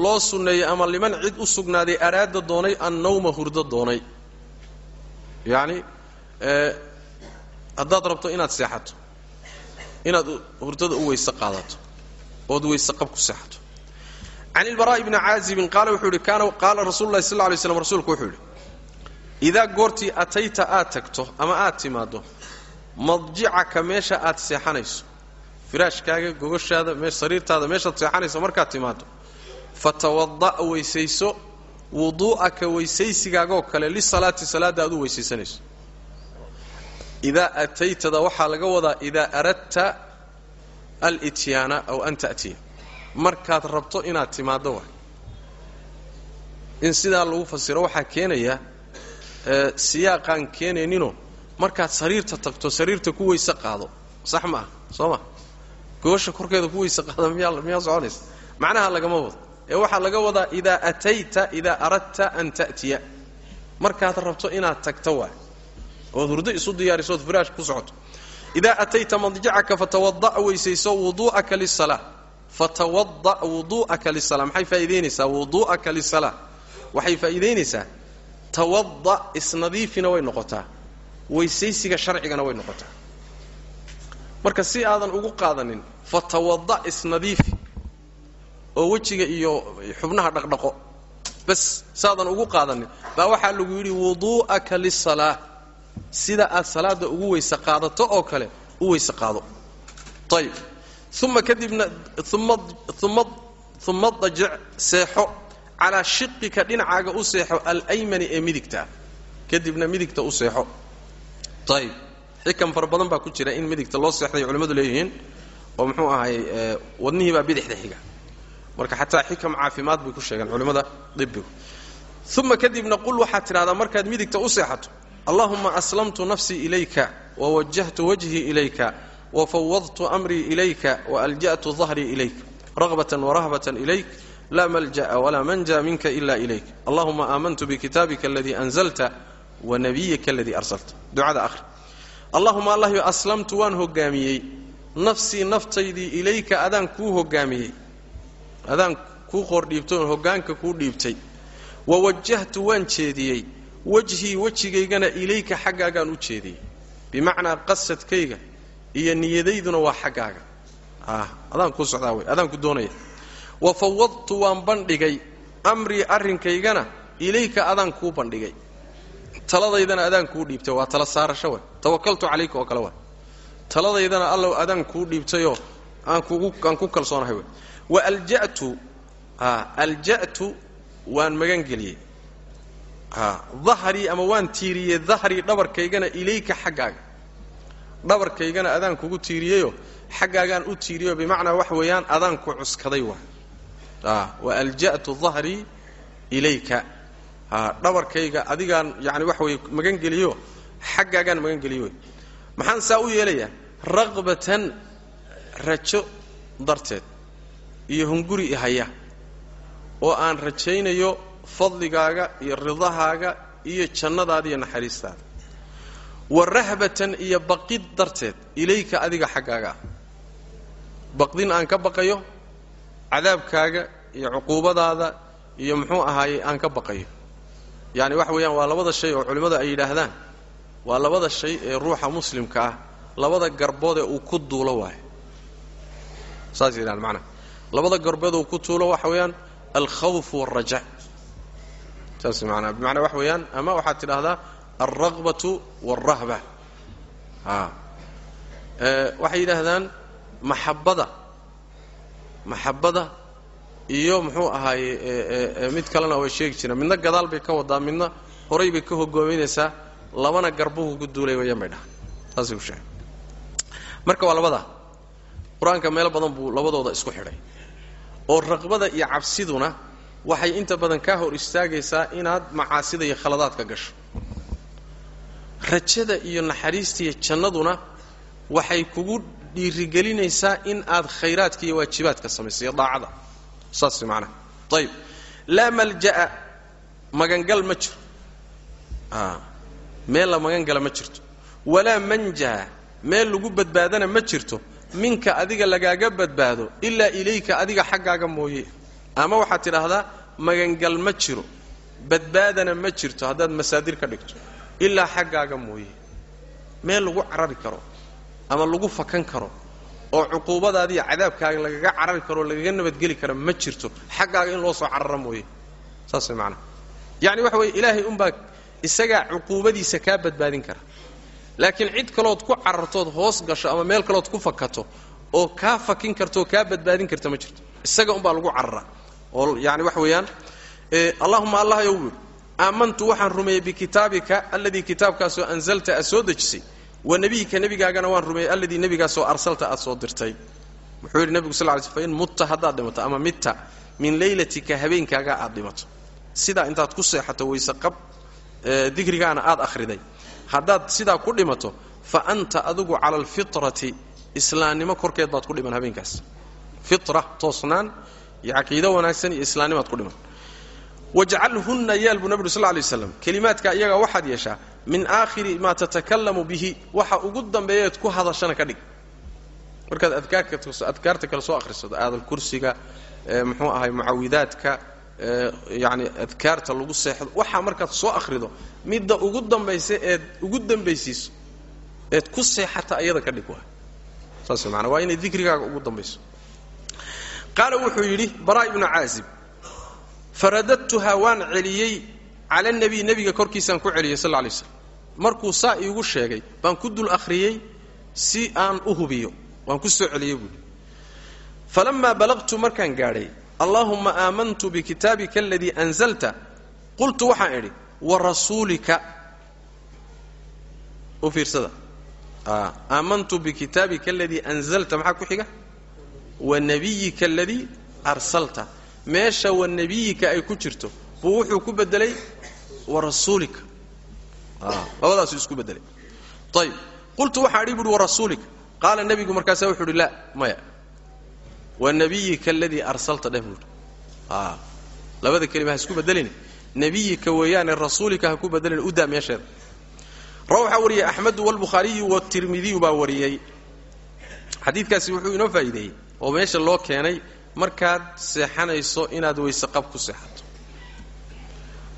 S1: loo sunneeyey ama liman cid u sugnaaday araada doonay annawma hurdo doonay yacni haddaad rabto inaad seexato inaad hurdada u weyse qaadato ood weyse qab ku seexato. Can ilbaraa'i bni caazibin qaala wuxuu yidhi kaana qaala rasulu lahi sal lla lay slam rasuulku wuxuu yidhi idaa goortii atayta aad tagto ama aad timaaddo madjicaka meesha aad seexanayso firaashkaaga gogoshaada sariirtaada meeshaad seexanayso markaad timaaddo fatawada' weysayso wuduu'aka weysaysigaagoo kale lisalaati salaadda aad u weysaysanayso. Idaa ataytada waxaa laga wadaa idaa aradta alityaana aw an ta'tiya. Markaad rabto inaad timaaddo waay. In sidaa lagu fasiro waxaa keenaya siyaaqaan keenayninoo markaad sariirta tagto sariirta ku weyse qaado. Sax ma ah soo ma goosha korkeeda ku weyse qaado miyaa miyaa soconaysa? Macnaha lagama wado ee waxaa laga wadaa idaa atayta idaa aradta an ta'tiya. Markaad rabto inaad tagto waay ood hurdo isu diyaariso ood firaash ku socoto. Idaa atayta madjacaka fatawada' weysayso wuduu'aka lisalaa fatawada' wuduu'aka lisalaa maxay faa'idaynaysaa wuduu'aka lisalaa waxay faa'iidaynaysaa tawada' isnadiifina way noqotaa. Weysaysiga sharcigana way noqotaa. Marka si aadan ugu qaadanin fatawada' isnadiifi oo wejiga iyo xubnaha dhaqdhaqo. Bas saadan ugu qaadanin. Baa waxaa lagu yidhi wuduu'aka lisalaa sida aad salaada ugu weyse qaadato oo kale u weyse qaado. Ayib uma kadibna uma dajic seexo. Calaa shiqika dhinacaaga u seexo alaymani ee midigtaa kadibna midigta u seexo. Ayib xikam fara badan baa ku jira in midigta loo seexday culimmadu leeyihiin oo muxuu ahay wadnihii baa bidixda xiga marka xataa xikam caafimaad bay ku sheegeen culimmada dibigu uma kadibna qul waxaad tidhahdaa markaad midigta u seexato allahuma aslamtu nafsii ilayka wawajahtu wajhii ilayka wafawadtu amrii ilayka waalja'tu dahrii ilayk. Ragbatan warahbatan ilayk. Laa malja'a walaa manja minka ila ilayk. Allahuma aamantu bikitaabika aladii anzalta wanabiyika aladii arsalta. Ducada ahri allahuma allahyo aslamtu waan hogaamiyey. Nafsii naftaydii ilayka adaan kuu hogaamiyey adaan kuu qoordhiibtay oon hogaanka kuu dhiibtay. Wawajahtu waan jeediyey. Wejhii wejigaygana ilayka xaggaagaan u jeediyey. Bimacnaa qasadkayga iyo niyadayduna waa xaggaaga adaan kuu socdaa wey adaan ku doonaya. Wa fawadtu waan bandhigay. Amrii arrinkaygana ilayka adaan kuu bandhigay. Taladaydana adaan kuu dhiibtay. Waa tala saarasho wey tawakaltu calayka oo kale waa taladaydana allow adaan kuu dhiibtayoo aan kugu aan ku kalsoonahay wey wa alja'tu alja'tu waan magan geliyey dahrii ama waan tiiriyey dahrii dhabarkaygana ilayka xaggaaga. Dhabarkaygana adaan kugu tiiriyeyoo xaggaagaan u tiiriyo bimacnaa wax weeyaan adaan ku cuskaday waa. Wa alja'tu dahrii ilayka. Dhabarkayga adigaan yani waxa weye magan geliyo xaggaagaan magan geliyo maxaan saa u yeelayaa raqbatan rajo darteed iyo hunguri ihaya oo aan rajaynayo fadligaaga iyo ridahaaga iyo jannadaada iyo naxariistaada wa rahbatan iyo baqid darteed ilayka adiga xaggaaga. Ah baqdin aan ka baqayo cadaabkaaga iyo cuquubadaada iyo muxuu ahaaye aan ka baqayo. Yacni waxa weeyaan waa labada shay oo culimmadu ay yidhaahdaan. Waa labada shay ee ruuxa muslimka ah labada garbood ee uu ku duulo waayo saas yidhahan macnaha labada garbood uu ku tuulo waxa weeyaan alkhawf waalraja saas maanaa bimacnaa waxa weeyaan ama waxaad tidhaahdaa alraqbatu waalrahba a waxay yidhaahdaan maxabbada maxabbada iyo muxuu ahaaye mid kalena way sheegi jireen. Midna gadaal bay ka wadaa midna horay bay ka hogoominaysaa labana garbuhu ku duulay wayaan bay dhahaan. Saasay ku sheegay. Marka waa labadaa qur'aanka meelo badan buu labadooda isku xidhay oo raqbada iyo cabsiduna waxay inta badan kaa hor istaagaysaa inaad macaasida iyo khaladaadka gasho. Rajada iyo naxariista iyo jannaduna waxay kugu dhiirigelinaysaa in aad khayraadka iyo waajibaadka samayso iyo daacada. Saas macnaha ayib laa malja'a magangal ma jiro. Meel la magangala ma jirto. Walaa manjaa meel lagu badbaadana ma jirto minka adiga lagaaga badbaado ilaa ilayka adiga xaggaaga mooye. Ama waxaad tidhaahdaa magangal ma jiro badbaadana ma jirto haddaad masaadir ka dhigto ilaa xaggaaga mooye. Meel lagu carari karo ama lagu fakan karo oo cuquubadaada iyo cadaabkaaga lagaga carari karo o lagaga nabadgeli kara ma jirto xaggaaga in loo soo carara mooye. Saas way macanaha yacni waxa weeye ilaahay unbaa isagaa cuquubadiisa kaa badbaadin kara laakiin cid kalood ku carartood hoos gasho ama meel kalood ku fakato oo kaa fakin karta oo kaa badbaadin karta ma jirto. Isaga unbaa lagu cararaa. Oo yani waxa weeyaan allahuma allah yow aamantu waxaan rumeeyey bikitaabika alladii kitaabkaasoo anzalta aad soo dejisay wa nebiyika nebigaagana waan rumeeyey alladii nebigaasoo arsalta aad soo dirtay. Wuxuu yidhi nebigu sal ly sl fain mutta haddaad dhimato ama mitta min leylatika habeenkaaga aad dhimato. Sidaa intaad ku seexato wayse qab dikrigaana aad akhriday haddaad sidaa ku dhimato fa anta adigu cala alfitrati islaamnimo korkeed baad ku dhiman habeenkaas. Fitra toosnaan iyo caqiido wanaagsan iyo islaamnimaad ku dhiman. Wajcalhunna yeel buu nebigu sal lay slam kelimaadka iyaga waxaad yeeshaa min aakhiri maa tatakalamu bihi waxa ugu dambeeyeed ku hadashana ka dhig. Markaad adkaarta kale soo akhrisato aadalkursiga muxuu ahay mucawidaadka yani adkaarta lagu seexdo waxaa markaad soo akhrido midda ugu dambaysa eed ugu dambaysiiso eed ku seexata ayada ka dhig saas maana waa inay dikrigaaga ugu dambayso. Qaala wuxuu yidhi bara ibnu caazib faradadtuhaa waan celiyey cala nabiy nebiga korkiisaan ku celiyey sal lay slam markuu saa iigu sheegay baan ku dul akhriyey si aan u hubiyo waan ku soo celiyey buuhi falamaa balaqtu markaan gaadhay allaahumma aamantu bikitaabika aladii anzalta. Qultu waxaan idhi wa rasuulika. U fiirsada. Aamantu bikitaabika aladii anzalta. Maxaa ku xiga? Wa nabiyika aladii arsalta. Meesha wa nebiyika ay ku jirto buu wuxuu ku bedelay wa rasuulika. Labadaasuu isku bedelay ayib qultu waxaan idhi buuhi wa rasuulika. Qaala nebigu markaasa wuxuu uhi laa maya wa nabiyika aladii arsalta dheh buuhi labada kelima ha isku bedelin nebiyika weeyaane rasuulika ha ku bedelin udaa meesheeda. Ra waxaa wariyey axmedu walbukhaariyu watirmidiyu baa wariyey xadiidkaasi wuxuu inoo faa'iideeyey oo meesha loo keenay markaad seexanayso inaad weyse qab ku seexato.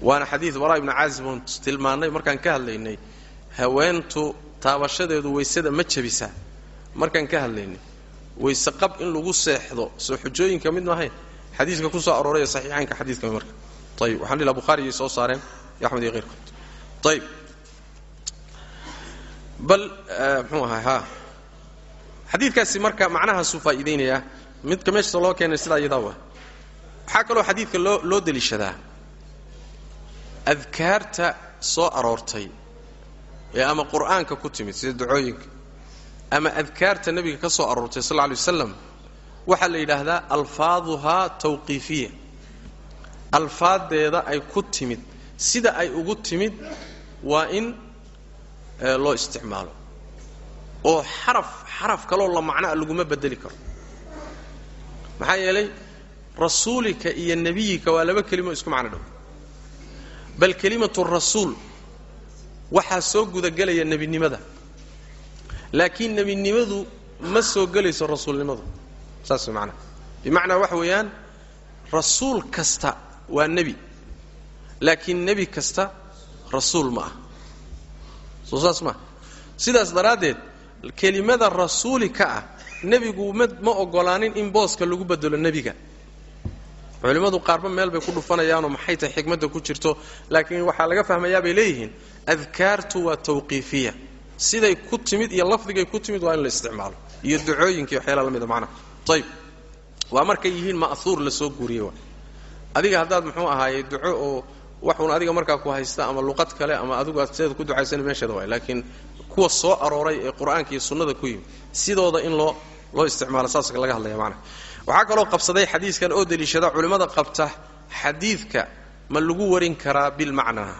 S1: Waana xadiid baraa ibnu caazib oon tilmaannay markaan ka hadlaynay haweentu taabashadeedu weysada ma jabisaa markaan ka hadlaynay weyse qab in lagu seexdo. Soo xujooyinka mid maahayn xadiiska ku soo arooraya saxiixaynka xadiidka marka. Ayib waxaan dhilaha bukhariiyay soo saareen iyo axmed iyo keyrkood ayib bal muxuu ahaa ha. Xadiidkaasi marka macnahaasuu faa'iidaynayaa midka meeshasa loo keenay sidaa iyadaa wa waxaa kaloo xadiidka loo loo deliishadaa. Adkaarta soo aroortay ee ama qur'aanka ku timid sida ducooyinka ama adkaarta nebiga ka soo aroortay sal lla lay waslam waxaa la yidhaahdaa alfaaduhaa tawqiifiya. Alfaadeeda ay ku timid. Sida ay ugu timid waa in loo isticmaalo. Oo xaraf xaraf kaloo la macnoa laguma bedeli karo. Maxaa yeelay rasuulika iyo nebiyika waa laba kelimo isku macno dhow. Bal kelimatu rasuul waxaa soo gudagelaya nebinimada laakiin nebinimadu ma soo gelayso rasuulnimadu. Saas way macnaha bimacnaa waxa weeyaan rasuul kasta waa nebi laakiin nebi kasta rasuul ma ah. Soo saas maaha sidaas daraaddeed kelimada rasuuli ka ah nebigu ma ma ogolaanin in booska lagu bedelo nebiga. Culimmadu qaarba meel bay ku dhufanayaanoo maxay tahay xikmadda ku jirto laakiin waxaa laga fahmayaa bay leeyihiin adkaartu waa tawqiifiya siday ku timid iyo lafdigay ku timid waa in la isticmaalo. Iyo ducooyinkii waxyaala la mida macnaha ayib waa markay yihiin ma'huur la guuriyey adiga haddaad muxuu ahaaye duco oo waxuun adiga markaa ku haysta ama luqad kale ama adigu aad sideeda ku ducaysana meesheeda waay. Laakiin kuwa soo arooray ee qur'aanka iyo sunnada ku yimid sidooda in loo loo isticmaalo saas laga hadlaya macnaha waxaa kaloo qabsaday xadiiskan oo deliishada culimmada qabta xadiidka ma lagu warin karaa bilmacnaa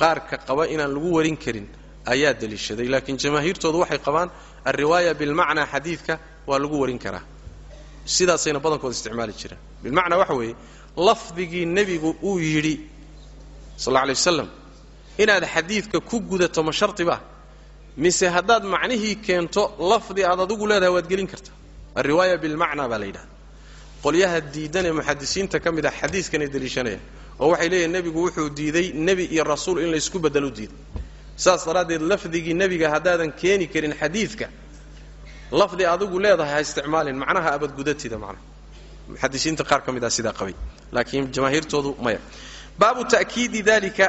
S1: qaarka qaba inaan lagu warin karin ayaa deliishaday laakiin jamaahiirtoodu waxay qabaan alriwaaya bilmacnaa xadiidka waa lagu warin karaa. Sidaasayna badankooda isticmaali jiraan. Bilmacnaa waxa weeye lafdigii nebigu uu yidhi sal alla alay waslam inaad xadiidka ku gudato ma shardiba mise haddaad macnihii keento lafdi aad adigu leedahay waad gelin kartaa. Alriwaaya bilmacnaa baa la yidhahda qolyaha diidan ee muxadisiinta ka mid ah xadiiskanay deliishanayaan oo waxay leeyihiin nebigu wuxuu diiday nebi iyo rasuul in laysku bedelo diiday saas daraaddeed lafdigii nebiga haddaadan keeni karin xadiidka lafdi adigu leedahay ha isticmaalin. Macnaha abadgudatida macnaha muxadisiinta qaar ka mid ah sidaa qabay. Laakiin jamaahiirtoodu maya baabu takiidi dalika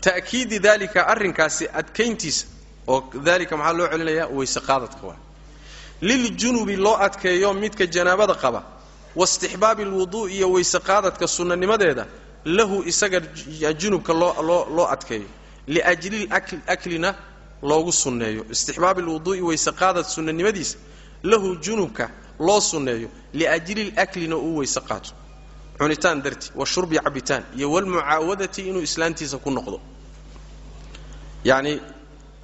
S1: ta'kiidi dalika arrinkaasi adkayntiisa oo dalika maxaa loo celinayaa? Weyse qaadadka waa. Liljunubi loo adkeeyo midka janaabada qaba waistixbaabi alwuduu iyo weyse qaadadka sunnanimadeeda lahu isaga junubka loo loo adkeeyo. liajli aklina loogu sunneeyo. istixbaabi alwuduu'i weyse qaadad sunnanimadiisa lahu junubka loo sunneeyo. liajli laklina uu weyse qaato cunitaan darti wa shurbi cabitaan iyo walmucaawadati inuu islaantiisa ku noqdo. yacni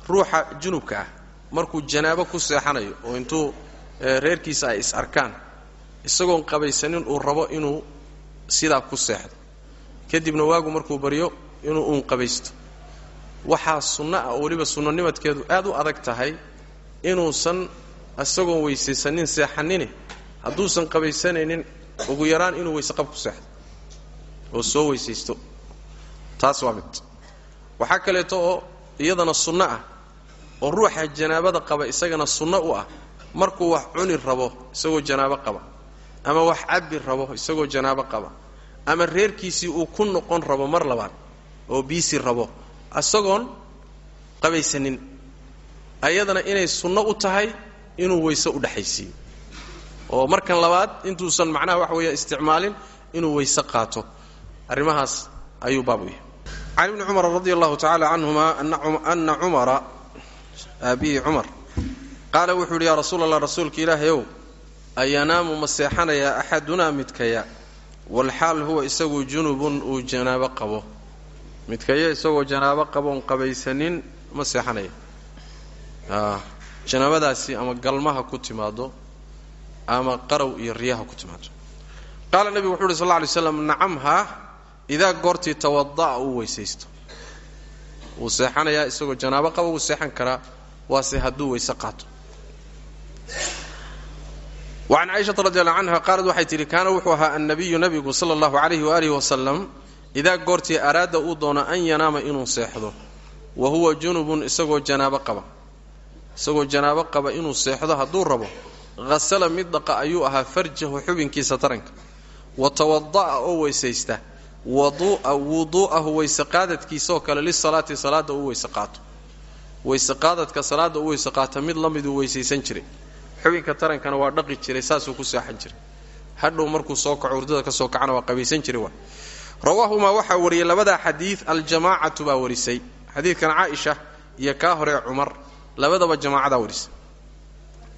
S1: ruuxa junubka ah markuu janaabo ku seexanayo oo intuu reerkiisa ay is arkaan isagoon qabaysanin uu rabo inuu sidaa ku seexdo kadibna waagu markuu baryo inuu uun qabaysto. Waxaa sunno ah oo weliba sunnanimadkeedu aad u adag tahay inuusan isagoon weysaysanin seexanine hadduusan qabaysanaynin ugu yaraan inuu weyseqab ku seexdo oo soo weysaysto. Taas waa mid. Waxaa kaleeto oo iyadana sunno ah oo ruuxa janaabada qaba isagana sunno u ah markuu wax cuni rabo isagoo janaabo qaba ama wax cabbi rabo isagoo janaabo qaba ama reerkiisii uu ku noqon rabo mar labaad oo biisi rabo isagoon qabaysanin ayadana inay sunno u tahay inuu weyse u dhexaysiiyo oo markan labaad intuusan macnaha waxa weeya isticmaalin inuu weyse qaato. Arrimahaas ayuu baab u yahay. Can ibni cumar radi allahu tacaala canhuma ana cumara aabihii cumar qaala wuxuu yidhi yaa rasuul allah rasuulka ilaahayow ayanaamu ma seexanayaa axadunaa midkaya walxaal huwa isagu junubun uu janaabo qabo. Midkaya isagoo janaabo qaboon qabaysanin ma seexanaya. Janaabadaasi ama galmaha ku timaado ama qarow iyo riyaha ku timaado qaala nebigu wuxu uhi sal lla lay slam nacamhaa idaa goortii tawada'a uu weysaysto. Wuu seexanayaa isagoo janaabo qaba wuu seexan karaa waase hadduu weyse qaato wacan caaishata radi allahu canha qaalad waxay tidhi kaana wuxuu ahaa annabiyu nabigu sala allahu calayhi waalihi wasalam idaa goortii araada uu doono an yanaama inuu seexdo wa huwa junubun isagoo janaabo qaba isagoo janaabo qaba inuu seexdo hadduu rabo hasala mid dhaqa ayuu ahaa farjahu xubinkiisa taranka wa tawada'a oo weysaysta wuduu'ahu weyse qaadadkiisaoo kale lisalaati salaadda uu weyse qaato weyse qaadadka salaada u weyse mid la miduu weysaysan jiray xubinka tarankana waa dhaqi jiray saasuu ku seexan jiray. Hadhow markuu soo kaco hurdada ka soo kacana waa qabaysan jiray wa rawaahumaa waxaa wariyey labadaa xadiid aljamaacatu baa warisay. Xadiidkan caaisha iyo kaa hore cumar labadaba jamaacadaa warisay.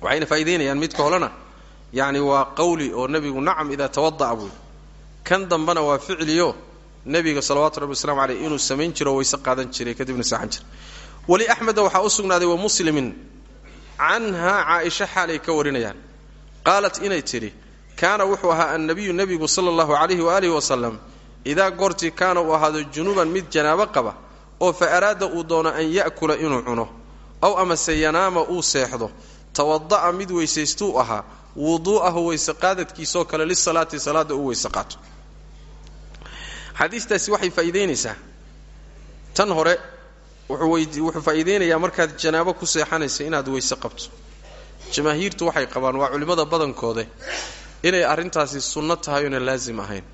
S1: Waxayna faa'idaynayaan midka holena yacni waa qawli oo nebigu nacam idaa tawada'a buuyi kan dambena waa ficliyo nebiga salawaatu rabbi waslamu caleyh inuu samayn jiro wayse qaadan jiray kadibna seexan jiray weli axmeda waxaa u sugnaaday wa muslimin canhaa caaisha xaalay ka warinayaan. Qaalat inay tidhi kaana wuxuu ahaa annabiyu nebigu sala allahu calayhi waaalihi wasalam idaa goortii kaana uu ahaado junuban mid janaabo qaba oo fa araada uu doono an ya'kula inuu cuno aw amase yanaama uu seexdo tawada'a mid weysaystuu ahaa wuduu'ahu weyse qaadadkiisoo kale lisalaati salaada uu weyse qaato. Xadiistaasi waxay faa'iidaynaysaa tan hore wuxuu faa'iidaynayaa markaad janaabo ku seexanaysa inaad weyse qabto. Jamaahiirtu waxay qabaan waa culimmada badankoode inay arrintaasi sunno tahay oona laasim ahayn.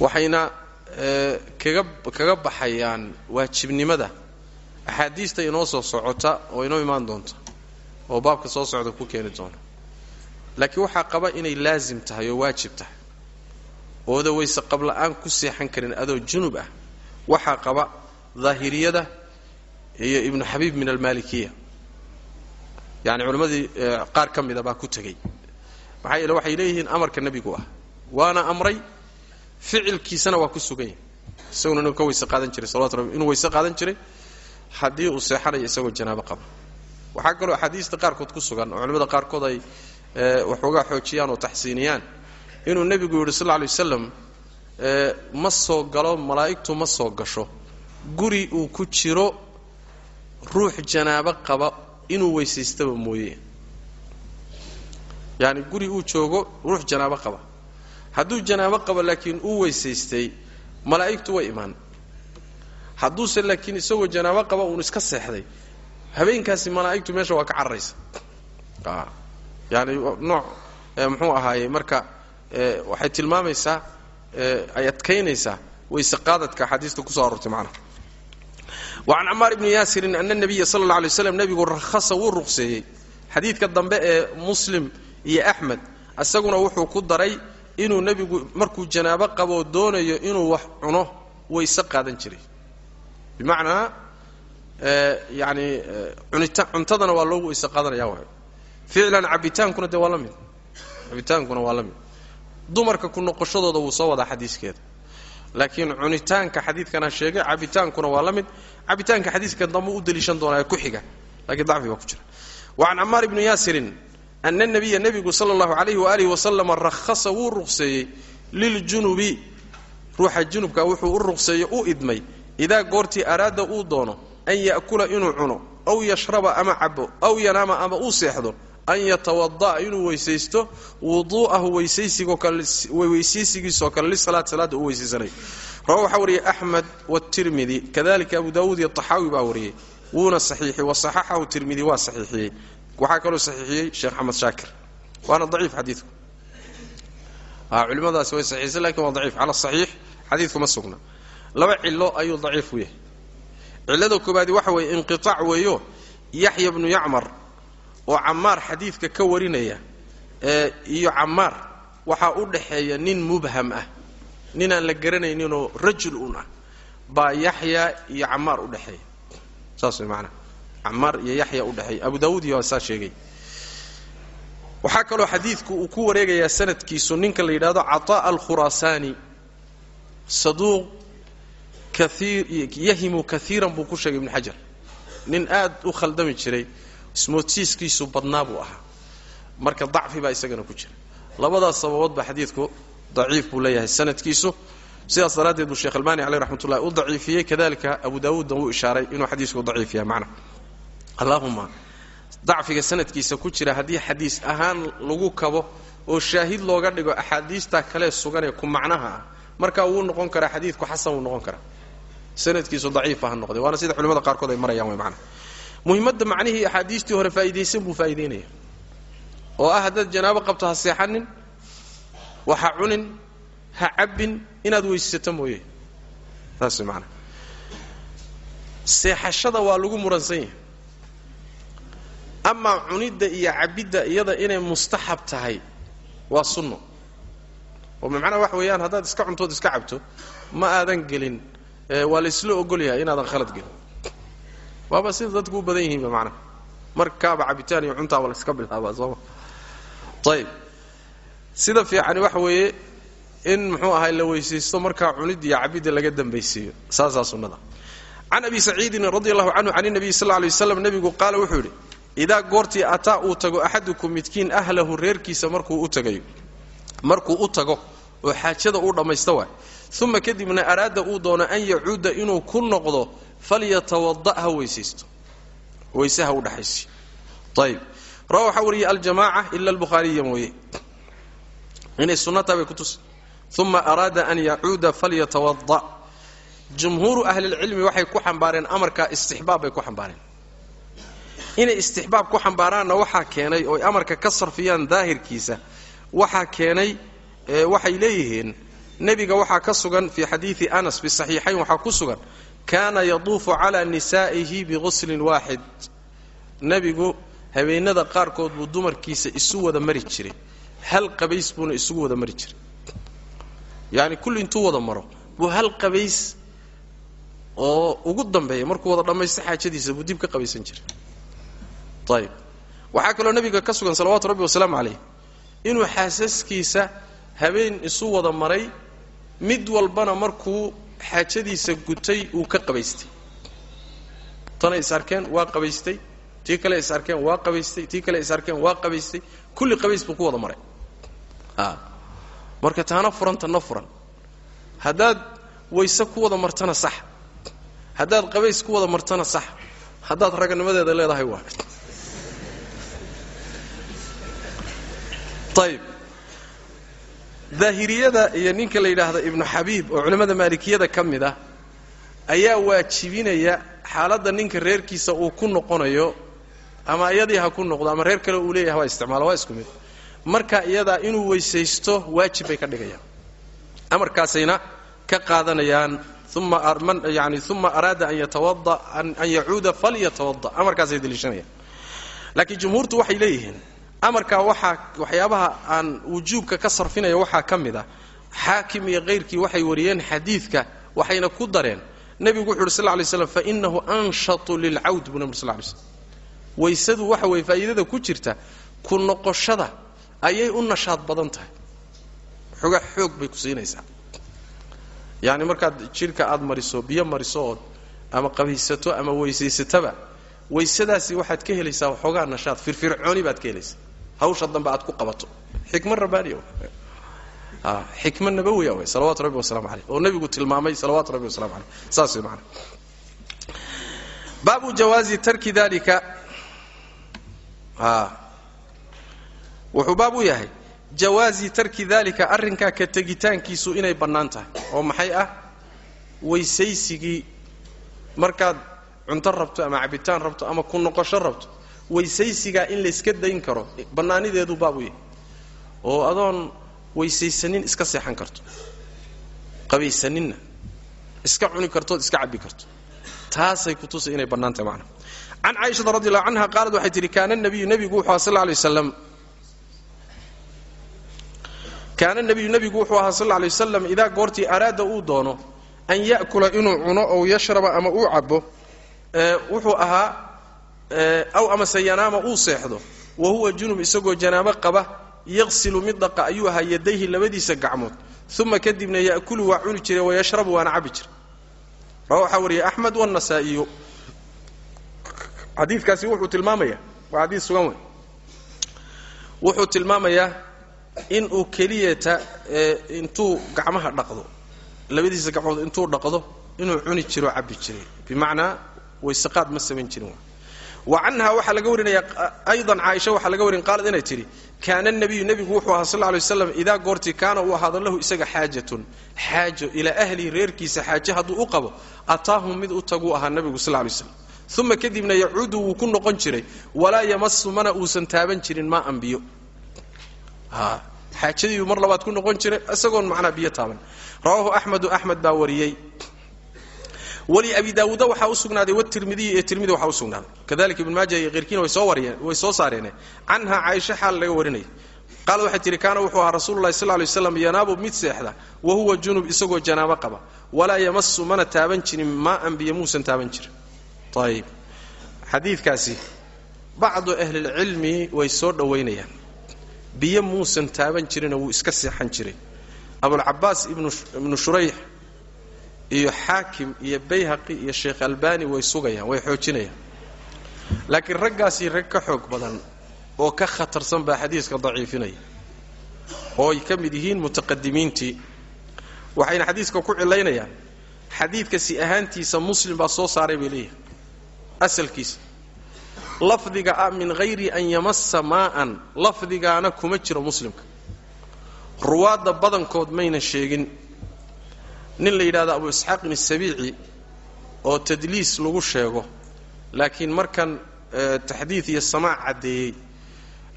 S1: Waxayna kaga kaga baxayaan waajibnimada. Axaadiista inoo soo socota oo inoo imaan doonta oo baabka soo socda ku keeni doona. Laakiin waxaa qaba inay laasim tahay oo waajib tahay. Ooda weyse qabla'aan ku seexan karin adoo junub ah waxaa qaba daahiriyada iyo ibnu xabiib min almaalikiya yani culimmadii qaar ka mida baa ku tegey maxaa yeele waxay leeyihiin amarka nebigu ah. Waana amray ficilkiisana waa ku sugan yahay. Isaguna inuu ka weyse qaadan jiray salawatu rabbi inuu weyse qaadan jiray haddii uu seexanayo isagoo janaabo qaba. Waxaa kaloo axaadiista qaarkood ku sugan oo culimmada qaarkood ay waxoogaa xoojiyaan oo taxsiiniyaan. Inuu nebigu yidhi sal lla alay wasalam ma soo galo malaa'igtu ma soo gasho. Guri uu ku jiro ruux janaabo qaba inuu weysaystaba mooye. Yacani guri uu joogo ruux janaabo qaba. Hadduu janaabo qabo laakiin uu weysaystay malaa'igtu way imaan. Hadduuse laakiin isagoo janaabo qaba uun iska seexday. Habeenkaasi malaa'igtu meesha waa ka cararaysa. Yaani nooc muxuu ahaayey marka waxay tilmaamaysaa ay adkaynaysaa weyse qaadadka axaadiista ku soo aroortay macnaha wacan camaar ibni yaasirin ana nabiya sala alla alay waslam nebigu rakhasa wuu ruqseeyey. Xadiidka dambe ee muslim iyo axmed isaguna wuxuu ku daray inuu nebigu markuu janaabo qaboo doonayo inuu wax cuno weyse qaadan jiray. Bimacnaa yani unita cuntadana waa loogu weyse qaadanaya waay ficlan cabitaankuna dee waa la mid. Cabitaankuna waa la mid dumarka ku noqoshadooda wuu soo wadaa xadiiskeeda. Laakiin cunitaanka xadiidkana sheegay cabitaankuna waa la mid. Cabitaanka xadiiska dambe u deliishan doonaa ku xiga. Lakiin dacfi baa ku jira. Wacan camaar ibni yaasirin ana nabiya nebigu sala allahu alayhi waalihi wasalama rahasa wuu ruqseeyey liljunubi ruuxa junubka wuxuu u ruqseeyey u idmay. Idaa goortii araada uu doono an ya'kula inuu cuno aw yashraba ama cabo aw yanaama ama uu seexdo an yatawada'a inuu weysaysto wuduu'ahu weysaysigiisoo kale lisalaat salaada uu weysaysanay. Rawa waxaa wariyey axmed wtirmidi kadalika abu daawuud iyo taxaawi baa wariyey wuuna saxiixiyey wasaxaxahu tirmidi waa saxiixiyey. Waxaa kaloo saxiixiyey sheekh axmed shaakir. Waana daciif xadiidku. Culimadaasi way saxiisay laakiin waa daciif. Cala saxiix xadiidku ma sugna. Laba cilo ayuu daciif u yahay. Cillada koobaadi waxa weeye inqiaac weeyo yaxya bnu yacmar oo camaar xadiidka ka warinaya iyo camaar waxaa u dhaxeeya nin mubham ah. Ninaan la garanayninoo rajul un ah. Baa yaxya iyo camaar u dhexeeya saas way maanaa camaar iyo yaxya udhexeeya abu daawuud iyo saa sheegay. Waxaa kaloo xadiidku uu ku wareegayaa sanadkiisu. Ninka la yidhahdo cataa alkhuraasaani saduuq kaiir yahimu kaiiran buu ku sheegay ibnu xajar. Nin aad u khaldami jiray ismoodsiiskiisu badnaa buu ahaa marka dacfi baa isagana ku jira. Labadaas sababood baa xadiidku daciif buu leeyahay sanadkiisu. Sidaas daraaddeed buu sheekh albaani caleyh raxmat u daciifiyey. Kadalika abu daawuudna wuu ishaaray inuu xadiisku daciif yahay macna. Allahuma dacfiga sanadkiisa ku jira haddii xadiis ahaan lagu kabo oo shaahid looga dhigo axaadiistaa kalee suganee ku macnaha ah markaa wuu noqon karaa xadiidku xasan wuu noqon karaa. Sanadkiisu daciifa ha noqday waana sida culimada qaarkood ay marayaan way macna muhimadda macnihii axaadiistii hore faa'iidaysan buu faa'idaynaya oo ah haddaad janaabo qabto ha seexanin waxa cunin ha cabbin inaad weysato mooye. Way maanaa seexashada waa lagu muransan yahay. Amaa cunidda iyo cabidda iyada inay mustaxab tahay waa sunno. oo macnaha waxa weeyaan haddaad iska cuntood iska cabto ma aadan gelin waa la isla ogol yahay inaadan khalad gelin waaba sida dadku u badan yihiinba macnaha. Markaaba cabitaan iyo cuntaaba la iska bilaabaa sooma ayib sida fiicani waxa weeye in muxuu ahay la weysaysto markaa cunid iyo cabidda laga dambaysiiyo. Saasaa sunnada. Can abi saciidin radi allahu canhu can nabiy sal alay waslam nebigu wuxuu yidhi idaa goortii ataa uu tago axadukum midkiin ahlahu reerkiisa markuu u tagayo markuu u tago oo xaajada uu dhammaysta waay. Uma kadibna araada uu doono an yacuuda inuu ku noqdo falyatawada ha weysaysto. Weyse ha u dhexaysiyo ayib rawa waxaa wariyey aljamaaca ila albukhaariya mooye. Inay sunnataa bay ku tusi uma araada an yacuuda falyatawada jumhuuru ahlilcilmi waxay ku xambaareen amarkaa istixbaab bay ku xambaareen. Inay istixbaab ku xambaaraanna waxaa keenay ooy amarka ka sarfiyaan daahirkiisa waxaa keenay waxay leeyihiin nebiga waxaa ka sugan fii xadiidi anas fi saxiixayn waxaa ku sugan kaana yaduufu calaa nisaa'ihi biguslin waaxid. Nebigu habeenada qaarkood buu dumarkiisa isu wada mari jiray. Hal qabays buuna isugu wada mari jiray. Yacni kulli intuu wada maro buu hal qabays oo ugu dambeeya markuu wada dhammaysto xaajadiisa buu dib ka qabaysan jiray. Ayib waxaa kaloo nebiga ka sugan salawaatu rabbi wasalaamu calayh inuu xaasaskiisa habeen isu wada maray mid walbana markuu xaajadiisa gutay uu ka qabaystay. Tanay is arkeen waa qabaystay tii kale is arkeen waa qabaystay tii kale is arkeen waa qabaystay kulli qabays buu ku wada maray. Marka taana furan tanna furan. Haddaad wayse ku wada martana sax. Haddaad qabays ku wada martana sax. Haddaad raganimadeeda leedahay waa. Ayib daahiriyada iyo ninka la yidhaahda ibnu xabiib oo culimmada maalikiyada ka mid ah ayaa waajibinaya xaaladda ninka reerkiisa uu ku noqonayo ama iyadii ha ku noqdo ama reer kale uu leeyahay waa isticmaala waa isku mid. Marka iyadaa inuu weysaysto waajib bay ka dhigayaan. Amarkaasayna ka qaadanayaan uma yani uma araada an yatawada an yacuuda falyatawada amarkaasay deliishanayaan laakiin jumhuurtu waxay leeyihiin amarkaa waxaa waxyaabaha aan wujuubka ka sarfinaya waxaa ka mid ah xaakim iyo kayrkii waxay wariyeen xadiidka waxayna ku dareen. Nebigu wuxu uhi sl lay slam fainahu anshatu lilcawd buu nabig sl lay slm waysadu waxa weye faa'iidada ku jirta ku noqoshada ayay u nashaad badan tahay. Xoogaa xoog bay ku siinaysaa. Yacni markaad jidhka aad mariso biyo mariso ood ama qabaysato ama weysaysataba waysadaasi waxaad ka helaysaa waxoogaa nashaad firfircooni baad ka helaysaa hawsha dambe aad ku qabato. Xikma rabbaaniya xikma nabawiya wey salawaatu rabbi wasalamu caleyh oo nebigu tilmaamay salawaatu rabbi wasalamu caleyh saas macana baabu jawaazi tarki dalika wuxuu baab u yahay jawaazi tarki dalika arrinkaa ka tegitaankiisu inay bannaan tahay. Oo maxay ah? Weysaysigii markaad cunto rabto ama cabitaan rabto ama ku noqosho rabto weysaysigaa in layska dayn karo bannaanideedu baab u yahay oo adoon weysaysanin iska seexan karto qabaysaninna iska cuni kartood iska cabbi karto. Taasay kutusa inay bannaan tahay macna can caaishata radi allahu canha qaalad waxay tihi kaana nabiyu nebigu wuxuu aha sal lay waslam kaana nabiyu nebigu wuxuu ahaa sal lay wasalam idaa goortii araada uu doono an ya'kula inuu cuno ou yashraba ama uu cabo wuxuu ahaa aw amase yanaama uu seexdo wa huwa junub isagoo janaabo qaba yaqsilu mid ayuu ahaa yadayhi labadiisa gacmood. Uma kadibna ya'kulu waa cuni jiray wayashrabu waana cabi rawa waxaa wariyay axmed xadiidkaasi wuxuu tilmaamayaa waa xadiid sugan wey wuxuu tilmaamayaa inuu keliyata intuu gacmaha dhaqdo labadiisa gacmood intuu dhaqdo inuu cuni jiro cabbi jiray bimacnaa waysaqaad ma samayn jirin wa canha waxaa laga warinayaa aydan caaisha waxaa laga warin qaalad inay tidhi kaana nabiyu nebigu wuxuu ahaa sal lay waslam idaa goortii kaana uu ahaado lahu isaga xaajatun xaajo ilaa ahlihi reerkiisa xaaje hadduu u qabo ataahum mid u taguu ahaa nebigu sal lay slam uma kadibna yacuudu wuu ku noqon jiray walaa yamasu mana uusan taaban jirin maa an biyo xaajadiibu mar labaad ku noqon jiray isagoon macnaa biyo taaban. Rawaahu axmedu axmed baa wariyey wali abi daawuuda waxaa u sugnaaday watirmidiy iyo tirmidi waxaa u sugnaaday kadalika ibn maaja iyo keyrkiina way soo saareene canha caaisha xaal laga warinaya qaala waxay tihi kaana wuxuu ahaa rasuululahi sal lay yanaabu mid seexda wa huwa junub isagoo janaabo qaba. Walaa yamasu mana taaban jirin maaan biyo muusan taaban jirin. Ayib xadiidkaasi bacdu ahlilcilmi way soo dhowaynayaan biyo muusan taaban jirinoo wuu iska seexan jiray. Abulcabaas ibnu shurayx iyo xaakim iyo bayhaqi iyo sheekh albani way sugayaan way xoojinayaan. Laakiin raggaasii rag ka xoog badan oo ka khatarsan baa xadiiska daciifinaya oo ay ka mid yihiin mutaqadimiintii waxayna xadiiska ku cilaynayaan xadiidka si ahaantiisa muslim baa soo saaray bay leeyihiin asalkiisa. Lafdiga ah min hayri an yamassa maa'an lafdigaana kuma jiro muslimka. Ruwaadda badankood mayna sheegin nin la yidhahdo abu isxaaqin asabiici oo tadliis lagu sheego laakiin markan taxdiid iyo samaac caddeeyey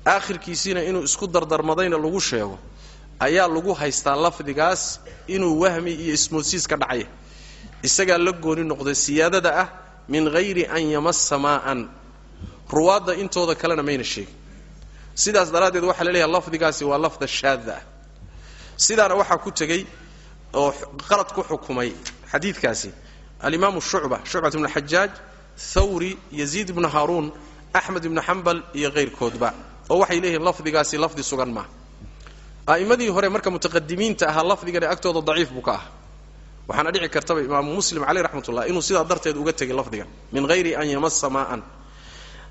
S1: aakhirkiisiina inuu isku dardarmadayna lagu sheego ayaa lagu haystaa lafdigaas inuu wahmi iyo ismoodsiis ka dhacaya isagaa la gooni noqday siyaadada ah min hayri an yamassa maa'an. Ruwaadda intooda kalena mayna sheegin. Sidaas daraaddeed waxaa la leeyahay lafdigaasi waa lafda shaada ah. Sidaana waxaa ku tegey oo qalad ku xukumay xadiidkaasi. Alimaamu shucba shucbat ibnu xajaaj thawri yaziid ibnu haaruun axmed ibnu xambal iyo kayrkoodba oo waxay leeyihiin lafdigaasi lafdi sugan maaha a'immadii hore marka mutaqadimiinta ahaa lafdigani agtooda daciif buu ka ah waxaana dhici kartaba imaamu muslim caleyh raxmat ullah inuu sidaa darteed uga tegay lafdigan min hayri an yamassa maa'an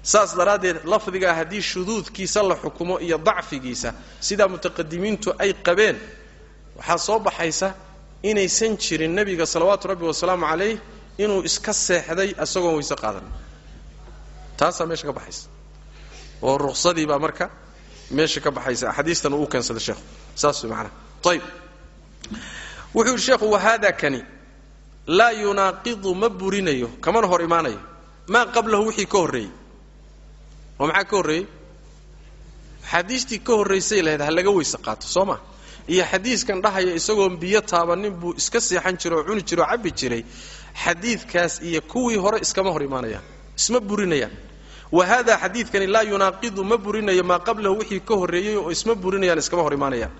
S1: saas daraaddeed lafdigaa haddii shuduudkiisa la xukumo iyo dacfigiisa sidaa mutaqadimiintu ay qabeen waxaa soo baxaysa inaysan jirin nebiga salawaatu rabbi wasalaamu calayh inuu iska seexday isagoon weyse qaadan. Taasaa meesha ka baxaysa. Oo ruqsadii baa marka meesha ka baxaysa. Axaadiistan uu keensada sheekhu saas way macanaha ayib wuxuu sheekhu wahaada kani? Laa yunaaqidu ma burinayo kamana hor imaanayo. Maa qablahu wixii ka horreeyey. Oo maxaa ka horreeyey? Xadiistii ka horraysay lahayd ha laga weyse qaato soo ma iyo xadiiskan dhahaya isagoon biyo taabanin buu iska seexan jiray oo cuni jiray oo cabbi jiray xadiidkaas iyo kuwii hore iskama hor imaanayaan isma burinayaan. Wa haada xadiidkani laa yunaaqidu ma burinayo maa qablahu wixii ka horreeyey oo isma burinayaan iskama hor imaanayaan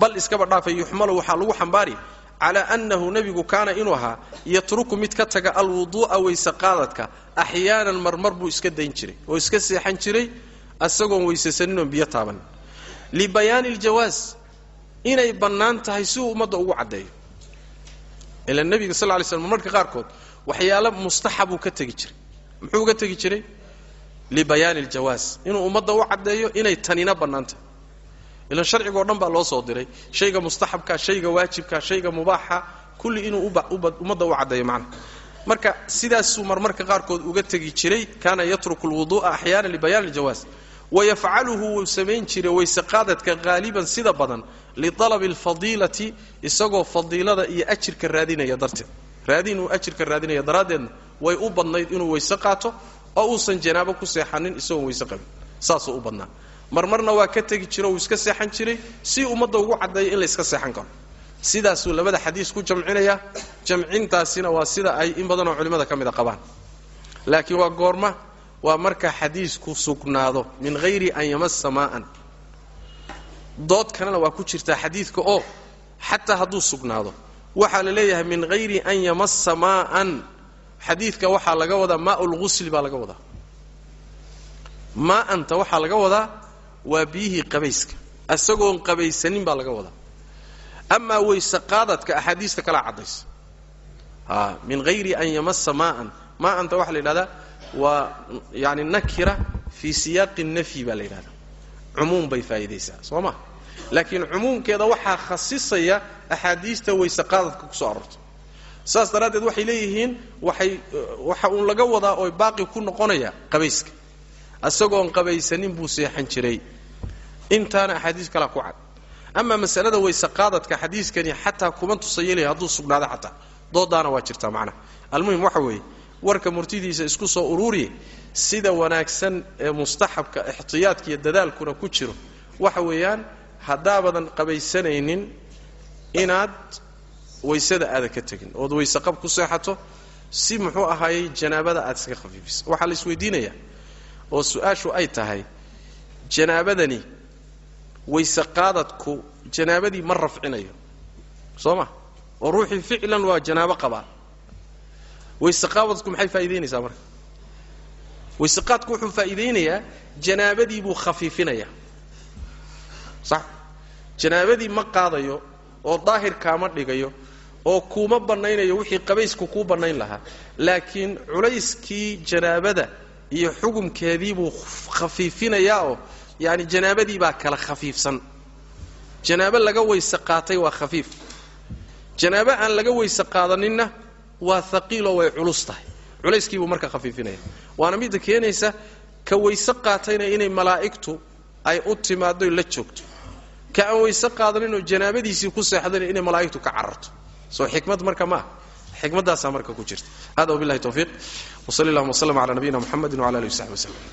S1: bal iskaba dhaafay yuxmalu waxaa lagu xambaari calaa annahu nebigu kaana inuu ahaa yatruku mid ka taga alwuduu'a weyse qaadadka axyaanan marmar buu iska dayn jiray oo iska seexan jiray isagoon weysasanin oon biyo taabanin libayaani ljawaas inay bannaan tahay si uu ummadda ugu caddeeyo. Ila nebiga sal ly slm marka qaarkood waxyaalo mustaxabuu ka tegi jiray. Muxuu uga tegi jiray? Libayaani aljawaas inuu ummadda u caddeeyo inay tanina bannaan tahay ilan sharcigo dhan baa loo soo diray. Shayga mustaxabka shayga waajibka shayga mubaaxa kulli inuu ummadda u caddeeyo macna. Marka sidaasuu marmarka qaarkood uga tegi jiray kaana yatruku lwuduu'a axyaana libayaani aljawaas wayafcaluhu wuu samayn jiray weyse qaadadka haaliban sida badan lialabi alfadiilati isagoo fadiilada iyo ajirka raadinaya darteed. Raadin uu ajirka raadinaya daraaddeedna way u badnayd inuu weyse qaato oo uusan janaabo ku seexanin isagoon weyse qabin. Saasuu u badnaa. Marmarna waa ka tegi jiro uu iska seexan jiray si ummadda ugu caddeeyo in la seexan karo. Sidaasuu labada xadiis ku jamcinayaa jamcintaasina waa sida ay in badanoo culimmada ka mida qabaan. Laakiin waa goorma waa marka xadiisku sugnaado min hayri an yamassa maa'an. Dood kalena waa ku jirtaa xadiidka oo xataa hadduu sugnaado. Waxaa la leeyahay min hayri an yamassa maa'an. Xadiidka waxaa laga wadaa maau lghusli baa laga wadaa. Maa'anta waxaa laga wadaa waa biyihii qabayska. Isagoon qabaysanin baa laga wadaa. Amaa weyse qaadadka axaadiista kalaa caddaysa. Min hayri an yamassa maa'an. Maa'anta waxaa la yidhahdaa waa yani nakira fii siyaaqi nafyi baa la yidhahdaa cumuum bay faa'iidaysaa soo ma? Laakiin cumuumkeeda waxaa khasisaya axaadiista weyse qaadadka ku soo aroortay saas daraaddeed waxay leeyihiin waxay waxa uun laga wadaa oo baaqi ku noqonaya qabayska. Isagoon qabaysanin buu seexan jiray. Intaana axaadiis kalaa ku cad. Amaa masalada weyse qaadadka xadiiskani xataa kuma tusayelaya hadduu sugnaado xataa. Doodaana waa jirtaa macnaha. Almuhim waxa weeye warka murtidiisa isku soo uruuriye sida wanaagsan ee mustaxabka ixtiyaadka iyo dadaalkuna ku jiro. Waxa weeyaan haddaabadan qabaysanaynin inaad waysada aada ka tegin ood weyse qab ku seexato si muxuu ahaayey janaabada aad iskaga khafiifiso waxaa la isweydiinayaa oo su'aashu ay tahay janaabadani wayse qaadadku janaabadii ma rafcinayo. Soo ma? Oo ruuxii ficlan waa janaabo qabaa wayse qaadadku maxay faa'idaynaysaa marka? Wayse qaadku wuxuu faa'iidaynayaa janaabadii buu khafiifinayaa. Sax. Janaabadii ma qaadayo oo daahirkaama dhigayo oo kuuma bannaynayo wixii qabaysku kuu bannayn lahaa. Laakiin culayskii janaabada iyo xukumkeedii buu khafiifinayaa oo yaani janaabadii baa kala khafiifsan. Janaabo laga weyse qaatay waa khafiif. Janaabo aan laga weyse qaadaninna waa haqiiloo way culus tahay. Culayskiibuu marka khafiifinaya. Waana midda keenaysa ka weyse qaatayna inay malaa'igtu ay u timaaddoy la joogto. Ka aan weyse qaadaninoo janaabadiisii ku seexdana inay malaa'igtu ka cararto. Soo xikmad marka ma ah xikmaddaasaa marka ku jirta. Hada wabillahi tawfiiq. Wsali allahuma wslm cala nabiyina mxamedi wcala alihi w saxbi